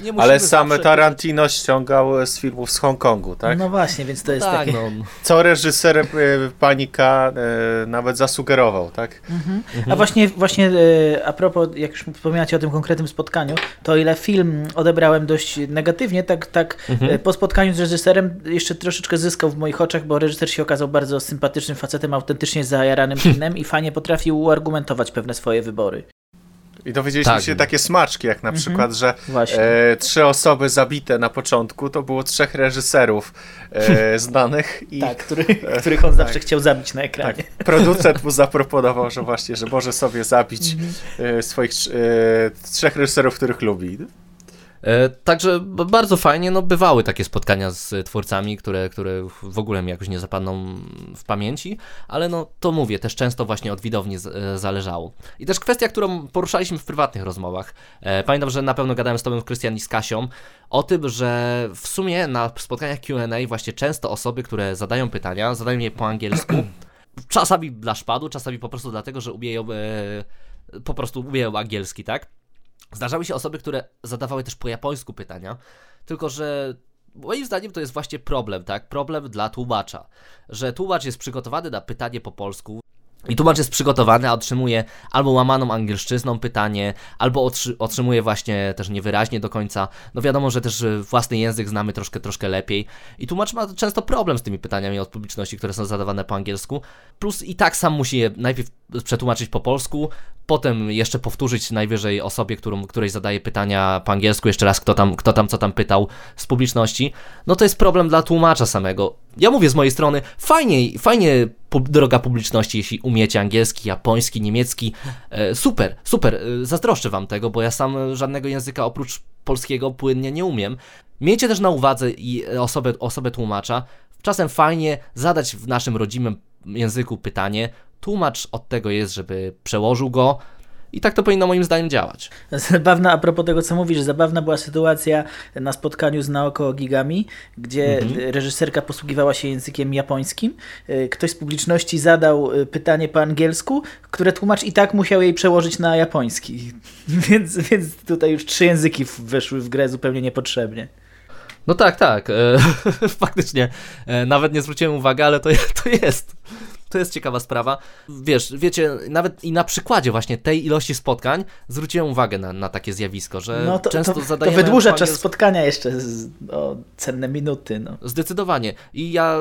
nie musimy Ale sam zawsze- Tarantino ściągał z filmów z Hongkongu, tak? No właśnie, więc to jest tak, takie... no. Co reżyser e, Panika e, nawet zasugerował, tak? A właśnie, właśnie e, a propos, jak już wspomniacie o tym konkretnym spotkaniu, to o ile film odebrałem dość negatywnie, tak, tak e, po spotkaniu z reżyserem jeszcze troszeczkę zyskał w moich oczach, bo reżyser się okazał bardzo sympatycznym facetem, autentycznie zajaranym kinem i fajnie potrafił uargumentować pewne swoje wybory. I dowiedzieliśmy Tak. się takie smaczki, jak na przykład, że e, trzy osoby zabite na początku to było trzech reżyserów e, znanych i Tak, który, których on zawsze tak. chciał zabić na ekranie. tak, producent mu zaproponował, że właśnie, że może sobie zabić Mhm. e, swoich e, trzech reżyserów, których lubi. E, Także bardzo fajnie, no bywały takie spotkania z twórcami, które, które w ogóle mi jakoś nie zapadną w pamięci, ale no to mówię, też często właśnie od widowni e, zależało. I też kwestia, którą poruszaliśmy w prywatnych rozmowach. E, Pamiętam, że na pewno gadałem z tobą, Krystian i z Kasią, o tym, że w sumie na spotkaniach Q&A właśnie często osoby, które zadają pytania, zadają je po angielsku, czasami dla szpadu, czasami po prostu dlatego, że umieją po prostu umieją angielski, tak? Zdarzały się osoby, które zadawały też po japońsku pytania, tylko że moim zdaniem to jest właśnie problem, tak? Problem dla tłumacza, że tłumacz jest przygotowany na pytanie po polsku. I tłumacz jest przygotowany, a otrzymuje albo łamaną angielszczyzną pytanie, albo otrzy- otrzymuje właśnie też niewyraźnie do końca. No wiadomo, że też y, własny język znamy troszkę, troszkę lepiej. I tłumacz ma często problem z tymi pytaniami od publiczności, które są zadawane po angielsku. Plus i tak sam musi je najpierw przetłumaczyć po polsku, potem jeszcze powtórzyć najwyżej osobie, którą, której zadaje pytania po angielsku, jeszcze raz kto tam, kto tam co tam pytał z publiczności. No to jest problem dla tłumacza samego. Ja mówię z mojej strony, fajnie, fajnie droga publiczności, jeśli umiecie angielski, japoński, niemiecki, e, super, super, e, zazdroszczę wam tego, bo ja sam żadnego języka oprócz polskiego płynnie nie umiem. Miejcie też na uwadze i osobę, osobę tłumacza. Czasem fajnie zadać w naszym rodzimym języku pytanie, tłumacz od tego jest, żeby przełożył go i tak to powinno moim zdaniem działać. Zabawna, a propos tego, co mówisz, zabawna była sytuacja na spotkaniu z Naoko Gigami, gdzie reżyserka posługiwała się językiem japońskim. Y, Ktoś z publiczności zadał y, pytanie po angielsku, które tłumacz i tak musiał jej przełożyć na japoński. Więc, więc tutaj już trzy języki weszły w grę zupełnie niepotrzebnie. No tak, tak, e, faktycznie, e, nawet nie zwróciłem uwagi, ale to, to jest. To jest ciekawa sprawa. Wiesz, wiecie, nawet i na przykładzie właśnie tej ilości spotkań zwróciłem uwagę na, na takie zjawisko, że No to, często to, to zadajemy wydłuża po czas spotkania jeszcze z, o cenne minuty. No. Zdecydowanie. I ja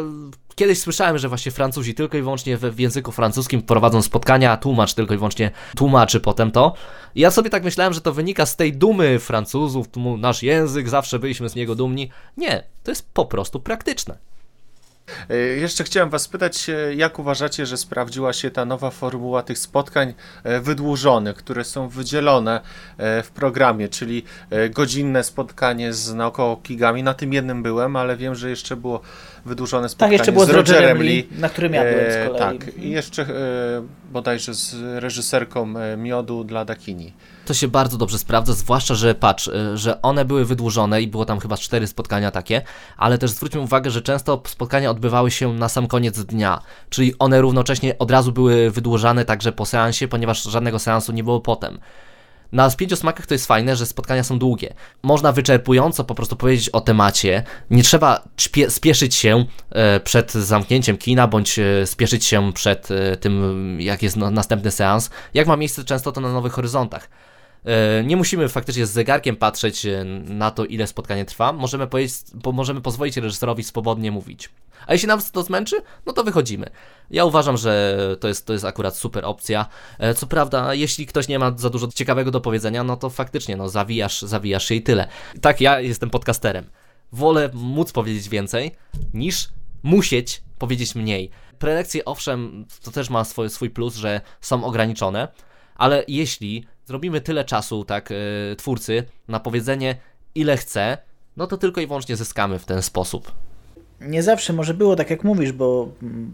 kiedyś słyszałem, że właśnie Francuzi tylko i wyłącznie w, języku francuskim prowadzą spotkania, a tłumacz tylko i wyłącznie tłumaczy potem to. I ja sobie tak myślałem, że to wynika z tej dumy Francuzów, nasz język, zawsze byliśmy z niego dumni. Nie, to jest po prostu praktyczne. E, Jeszcze chciałem Was spytać, e, jak uważacie, że sprawdziła się ta nowa formuła tych spotkań e, wydłużonych, które są wydzielone w programie, czyli godzinne spotkanie z naokoło Kigami. Na tym jednym byłem, ale wiem, że jeszcze było wydłużone Tak, spotkanie jeszcze było z z Rogerem Lee, Lee. na którym ja byłem z kolei. Tak, i jeszcze bodajże z reżyserką e, Miodu dla Dakini. To się bardzo dobrze sprawdza, zwłaszcza, że patrz, y, że one były wydłużone i było tam chyba cztery spotkania takie, ale też zwróćmy uwagę, że często spotkania odbywały się na sam koniec dnia, czyli one równocześnie od razu były wydłużane także po seansie, ponieważ żadnego seansu nie było potem. Na pięciu smakach to jest fajne, że spotkania są długie. Można wyczerpująco po prostu powiedzieć o temacie. Nie trzeba spieszyć się e, przed zamknięciem kina, bądź e, spieszyć się przed e, tym, jak jest następny seans. Jak ma miejsce często to na Nowych Horyzontach. Nie musimy faktycznie z zegarkiem patrzeć na to, ile spotkanie trwa. Możemy, możemy pozwolić reżyserowi swobodnie mówić. A jeśli nas to zmęczy, no to wychodzimy. Ja uważam, że to jest, to jest akurat super opcja. E, co prawda, jeśli ktoś nie ma za dużo ciekawego do powiedzenia, no to faktycznie, no zawijasz, zawijasz się i tyle. Tak, ja jestem podcasterem. Wolę móc powiedzieć więcej, niż musieć powiedzieć mniej. Prelekcje, owszem, to też ma swój, swój plus, że są ograniczone, ale jeśli zrobimy tyle czasu, tak, yy, twórcy, na powiedzenie ile chce, no to tylko i wyłącznie zyskamy w ten sposób nie zawsze może było tak, jak mówisz, bo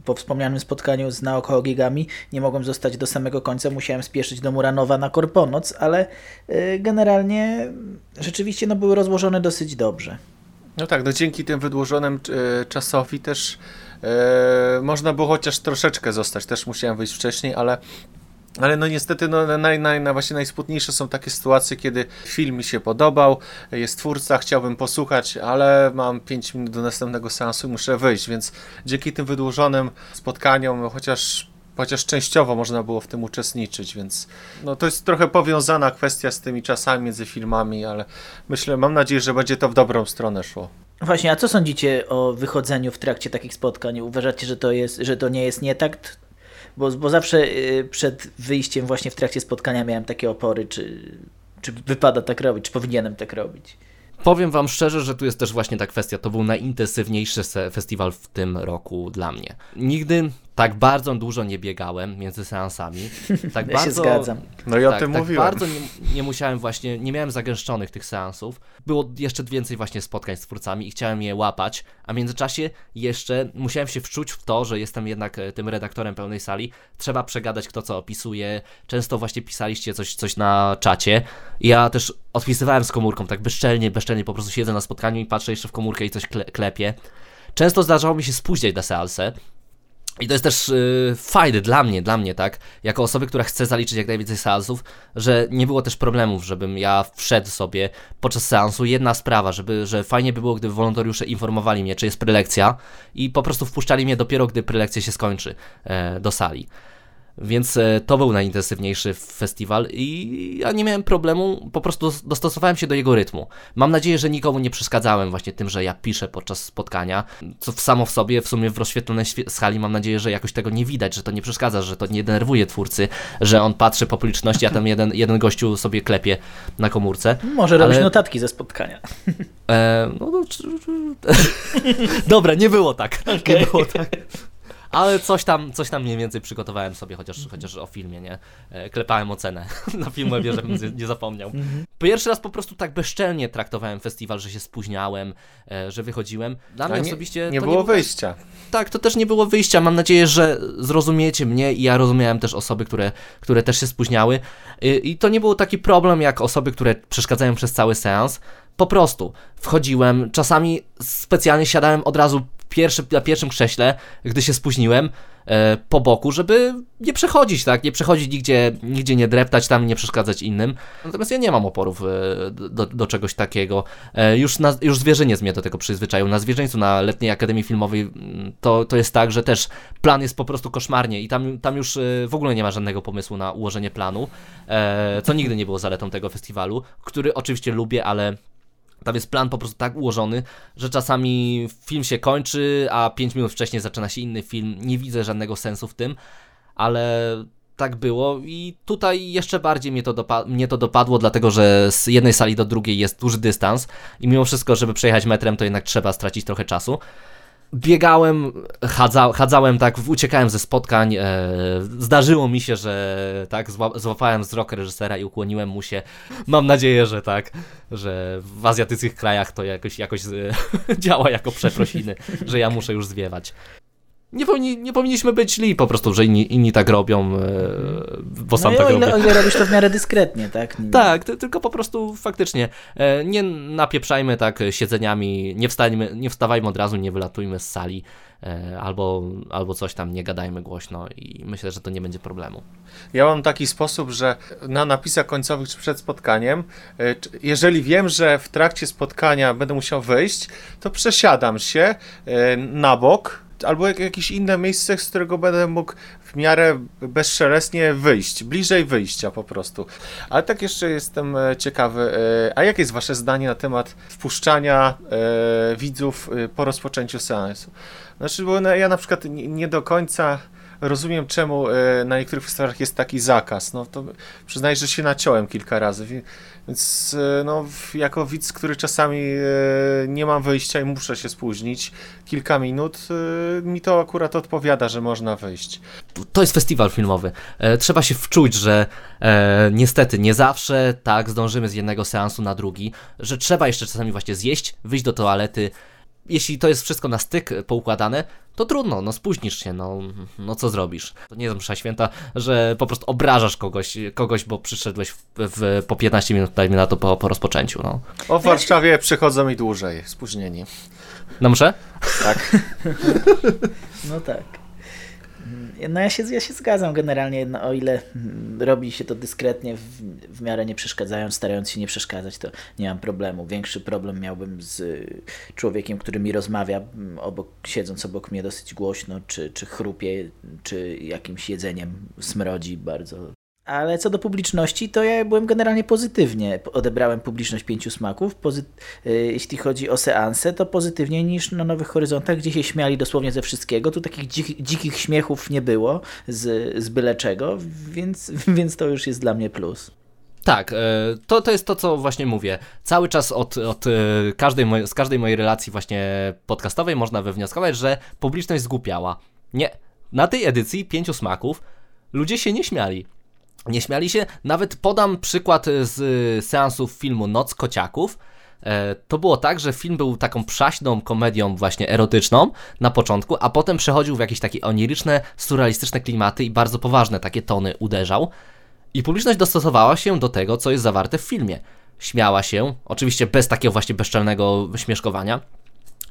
po wspomnianym spotkaniu z naokoło gigami nie mogłem zostać do samego końca, musiałem spieszyć do Muranowa na Korponoc, ale y, generalnie rzeczywiście no, były rozłożone dosyć dobrze. No tak, no dzięki tym wydłużonym y, czasowi też y, można było chociaż troszeczkę zostać. Też musiałem wyjść wcześniej, ale ale no niestety no, naj, naj, naj, właśnie najsmutniejsze są takie sytuacje, kiedy film mi się podobał, jest twórca, chciałbym posłuchać, ale mam 5 minut do następnego seansu i muszę wyjść, więc dzięki tym wydłużonym spotkaniom, chociaż chociaż częściowo można było w tym uczestniczyć, więc no to jest trochę powiązana kwestia z tymi czasami między filmami, ale myślę, mam nadzieję, że będzie to w dobrą stronę szło. Właśnie, a co sądzicie o wychodzeniu w trakcie takich spotkań? Uważacie, że to, jest, że to nie jest nietakt? Bo, bo zawsze y, przed wyjściem właśnie w trakcie spotkania miałem takie opory, czy, czy wypada tak robić, czy powinienem tak robić. Powiem Wam szczerze, że tu jest też właśnie ta kwestia. To był najintensywniejszy festiwal w tym roku dla mnie. Nigdy tak bardzo dużo nie biegałem między seansami. Tak ja bardzo, się zgadzam. No i o tak, tym tak mówiłem. bardzo nie, nie, musiałem właśnie, nie miałem zagęszczonych tych seansów. Było jeszcze więcej właśnie spotkań z twórcami i chciałem je łapać, a w międzyczasie jeszcze musiałem się wczuć w to, że jestem jednak e, tym redaktorem pełnej sali. Trzeba przegadać kto co opisuje. Często właśnie pisaliście coś, coś na czacie. Ja też odpisywałem z komórką, tak bezczelnie, bezczelnie po prostu siedzę na spotkaniu i patrzę jeszcze w komórkę i coś kle klepię. Często zdarzało mi się spóźniać na seansę, i to jest też yy, fajne dla mnie, dla mnie, tak, jako osoby, która chce zaliczyć jak najwięcej seansów, że nie było też problemów, żebym ja wszedł sobie podczas seansu. Jedna sprawa, żeby, że fajnie by było, gdyby wolontariusze informowali mnie, czy jest prelekcja i po prostu wpuszczali mnie dopiero, gdy prelekcja się skończy e, do sali. Więc e, to był najintensywniejszy festiwal i ja nie miałem problemu, po prostu dostosowałem się do jego rytmu. Mam nadzieję, że nikomu nie przeszkadzałem właśnie tym, że ja piszę podczas spotkania, co w samo w sobie, w sumie w rozświetlonej skali mam nadzieję, że jakoś tego nie widać, że to nie przeszkadza, że to nie denerwuje twórcy, że on patrzy po publiczności, a tam jeden, jeden gościu sobie klepie na komórce. Może robić ale... notatki ze spotkania. E, no, no, Dobra, nie było tak. Okay. Nie było tak. Ale coś tam, coś tam mniej więcej przygotowałem sobie, chociaż, mhm. chociaż o filmie, nie? E, klepałem ocenę na filmie, żebym nie zapomniał. Mhm. Pierwszy raz po prostu tak bezczelnie traktowałem festiwal, że się spóźniałem, e, że wychodziłem. Dla mnie nie, osobiście... Nie było nie wyjścia. Tak, to też nie było wyjścia. Mam nadzieję, że zrozumiecie mnie i ja rozumiałem też osoby, które, które też się spóźniały. I to nie był taki problem jak osoby, które przeszkadzają przez cały seans. Po prostu wchodziłem, czasami specjalnie siadałem od razu pierwszy, na pierwszym krześle, gdy się spóźniłem, e, po boku, żeby nie przechodzić, tak? Nie przechodzić nigdzie, nigdzie nie dreptać tam, nie przeszkadzać innym. Natomiast ja nie mam oporów e, do, do czegoś takiego. E, już, na, już zwierzyniec mnie do tego przyzwyczaił. Na zwierzyńcu, na Letniej Akademii Filmowej mm, to, to jest tak, że też plan jest po prostu koszmarnie i tam, tam już w ogóle nie ma żadnego pomysłu na ułożenie planu, co nigdy nie było zaletą tego festiwalu, który oczywiście lubię, ale tam jest plan po prostu tak ułożony, że czasami film się kończy, a 5 minut wcześniej zaczyna się inny film. Nie widzę żadnego sensu w tym, ale tak było i tutaj jeszcze bardziej mnie to, dopa- mnie to dopadło, dlatego że z jednej sali do drugiej jest duży dystans i mimo wszystko, żeby przejechać metrem, to jednak trzeba stracić trochę czasu biegałem, chadza, chadzałem tak, uciekałem ze spotkań. E, zdarzyło mi się, że tak, złapałem wzrok reżysera i ukłoniłem mu się. Mam nadzieję, że tak, że w azjatyckich krajach to jakoś, jakoś działa jako przeprosiny, że ja muszę już zwiewać. Nie, powinni, nie powinniśmy być źli po prostu, że inni, inni tak robią, e, bo sam no tak i o ile, robię. o ile robisz to w miarę dyskretnie, tak? Nie- Tak, ty- tylko po prostu faktycznie e, nie napieprzajmy tak siedzeniami, nie, wstańmy, nie wstawajmy od razu, nie wylatujmy z sali e, albo, albo coś tam, nie gadajmy głośno i myślę, że to nie będzie problemu. Ja mam taki sposób, że na napisach końcowych czy przed spotkaniem, jeżeli wiem, że w trakcie spotkania będę musiał wyjść, to przesiadam się na bok albo jak- jakieś inne miejsce, z którego będę mógł w miarę bezszelestnie wyjść, bliżej wyjścia po prostu. Ale tak jeszcze jestem e, ciekawy, e, a jakie jest wasze zdanie na temat wpuszczania e, widzów po rozpoczęciu seansu? Znaczy, bo ja na przykład nie, do końca rozumiem, czemu na niektórych festiwalach jest taki zakaz. No to przyznaję, że się naciąłem kilka razy, więc e, no, jako widz, który czasami e, nie mam wyjścia i muszę się spóźnić kilka minut, e, mi to akurat odpowiada, że można wyjść. to jest festiwal filmowy. Trzeba się wczuć, że e, niestety nie zawsze tak zdążymy z jednego seansu na drugi, że trzeba jeszcze czasami właśnie zjeść, wyjść do toalety. Jeśli to jest wszystko na styk poukładane, to trudno, no spóźnisz się, no, no co zrobisz? To nie jest msza święta, że po prostu obrażasz kogoś, kogoś bo przyszedłeś w, w, po 15 minut, dajmy na to, po, po rozpoczęciu, no. O, Warszawie przychodzą mi dłużej, spóźnieni. No muszę? Tak. No tak. No ja się, ja się zgadzam generalnie, no, o ile robi się to dyskretnie, w, w miarę nie przeszkadzając, starając się nie przeszkadzać, to nie mam problemu. Większy problem miałbym z y, człowiekiem, który mi rozmawia, obok, siedząc obok mnie dosyć głośno, czy, czy chrupie, czy jakimś jedzeniem smrodzi bardzo. Ale co do publiczności, to ja byłem generalnie pozytywnie. Odebrałem publiczność pięciu smaków. Pozy- y, jeśli chodzi o seanse, to pozytywniej niż na Nowych Horyzontach, gdzie się śmiali dosłownie ze wszystkiego. Tu takich dzikich, dzikich śmiechów nie było z, z byle czego, więc, więc to już jest dla mnie plus. Tak, e, to, to jest to, co właśnie mówię. Cały czas od, od e, każdej z każdej mojej relacji właśnie podcastowej można wywnioskować, że publiczność zgłupiała. Nie. Na tej edycji pięciu smaków ludzie się nie śmiali. Nie śmiali się. Nawet podam przykład z seansów filmu Noc Kociaków. E, To było tak, że film był taką przaśną komedią właśnie erotyczną na początku, a potem przechodził w jakieś takie oniryczne, surrealistyczne klimaty i bardzo poważne takie tony uderzał. I publiczność dostosowała się do tego, co jest zawarte w filmie. Śmiała się, oczywiście bez takiego właśnie bezczelnego śmieszkowania.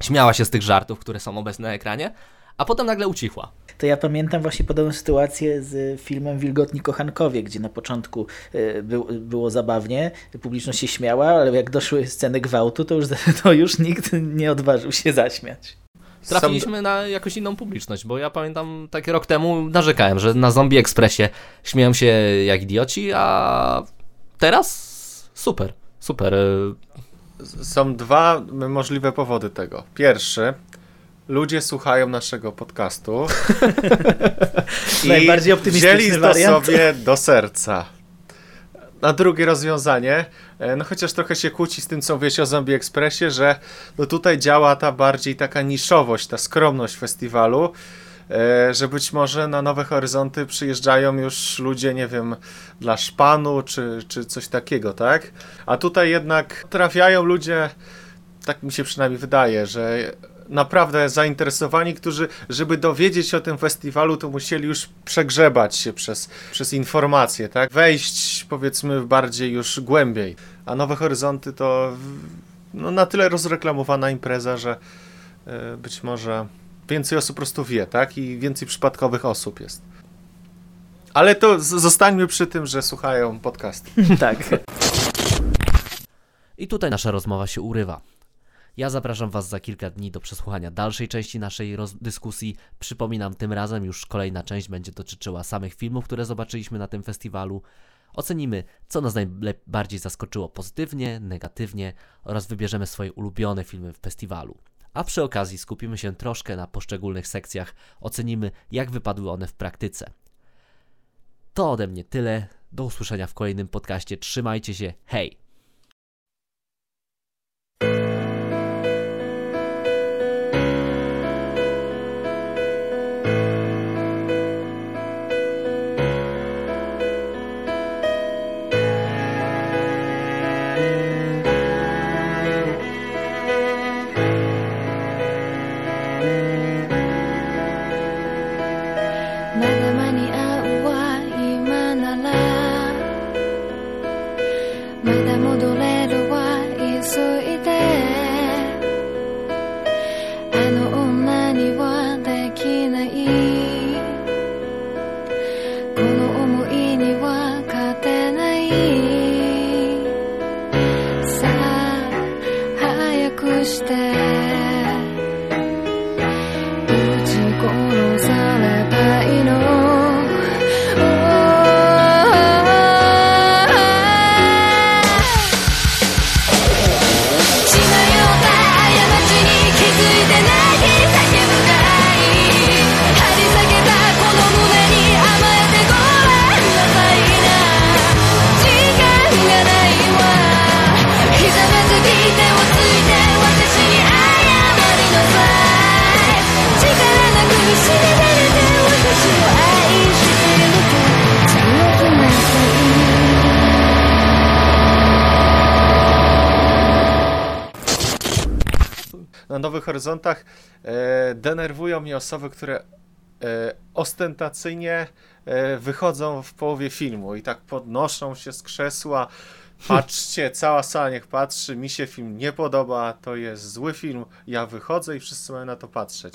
Śmiała się z tych żartów, które są obecne na ekranie, a potem nagle ucichła. To ja pamiętam właśnie podobną sytuację z filmem Wilgotni Kochankowie, gdzie na początku y, był, było zabawnie, publiczność się śmiała, ale jak doszły sceny gwałtu, to już, to już nikt nie odważył się zaśmiać. Trafiliśmy na jakąś inną publiczność, bo ja pamiętam tak rok temu narzekałem, że na Zombie Expressie śmieją się jak idioci, a teraz super, super. Są dwa możliwe powody tego. Pierwszy, ludzie słuchają naszego podcastu i Najbardziej optymistyczny wzięli to wariant. sobie do serca. Na drugie rozwiązanie, e, no chociaż trochę się kłóci z tym, co wiecie o Zombie Expressie, że no tutaj działa ta bardziej taka niszowość, ta skromność festiwalu, e, że być może na Nowe Horyzonty przyjeżdżają już ludzie, nie wiem, dla szpanu, czy, czy coś takiego, tak? A tutaj jednak trafiają ludzie, tak mi się przynajmniej wydaje, że naprawdę zainteresowani, którzy, żeby dowiedzieć się o tym festiwalu, to musieli już przegrzebać się przez, przez informacje, tak? Wejść, powiedzmy, bardziej już głębiej. A Nowe Horyzonty to no, na tyle rozreklamowana impreza, że e, być może więcej osób po prostu wie, tak? I więcej przypadkowych osób jest. Ale to zostańmy przy tym, że słuchają podcastu. tak. I tutaj nasza rozmowa się urywa. Ja zapraszam Was za kilka dni do przesłuchania dalszej części naszej dyskusji. Przypominam, tym razem już kolejna część będzie dotyczyła samych filmów, które zobaczyliśmy na tym festiwalu. Ocenimy, co nas najbardziej zaskoczyło pozytywnie, negatywnie oraz wybierzemy swoje ulubione filmy w festiwalu. A przy okazji skupimy się troszkę na poszczególnych sekcjach, ocenimy, jak wypadły one w praktyce. To ode mnie tyle. Do usłyszenia w kolejnym podcaście. Trzymajcie się. Hej! Nowych Horyzontach e, denerwują mnie osoby, które e, ostentacyjnie e, wychodzą w połowie filmu i tak podnoszą się z krzesła. Patrzcie, cała sala niech patrzy, mi się film nie podoba, to jest zły film, ja wychodzę i wszyscy mają na to patrzeć.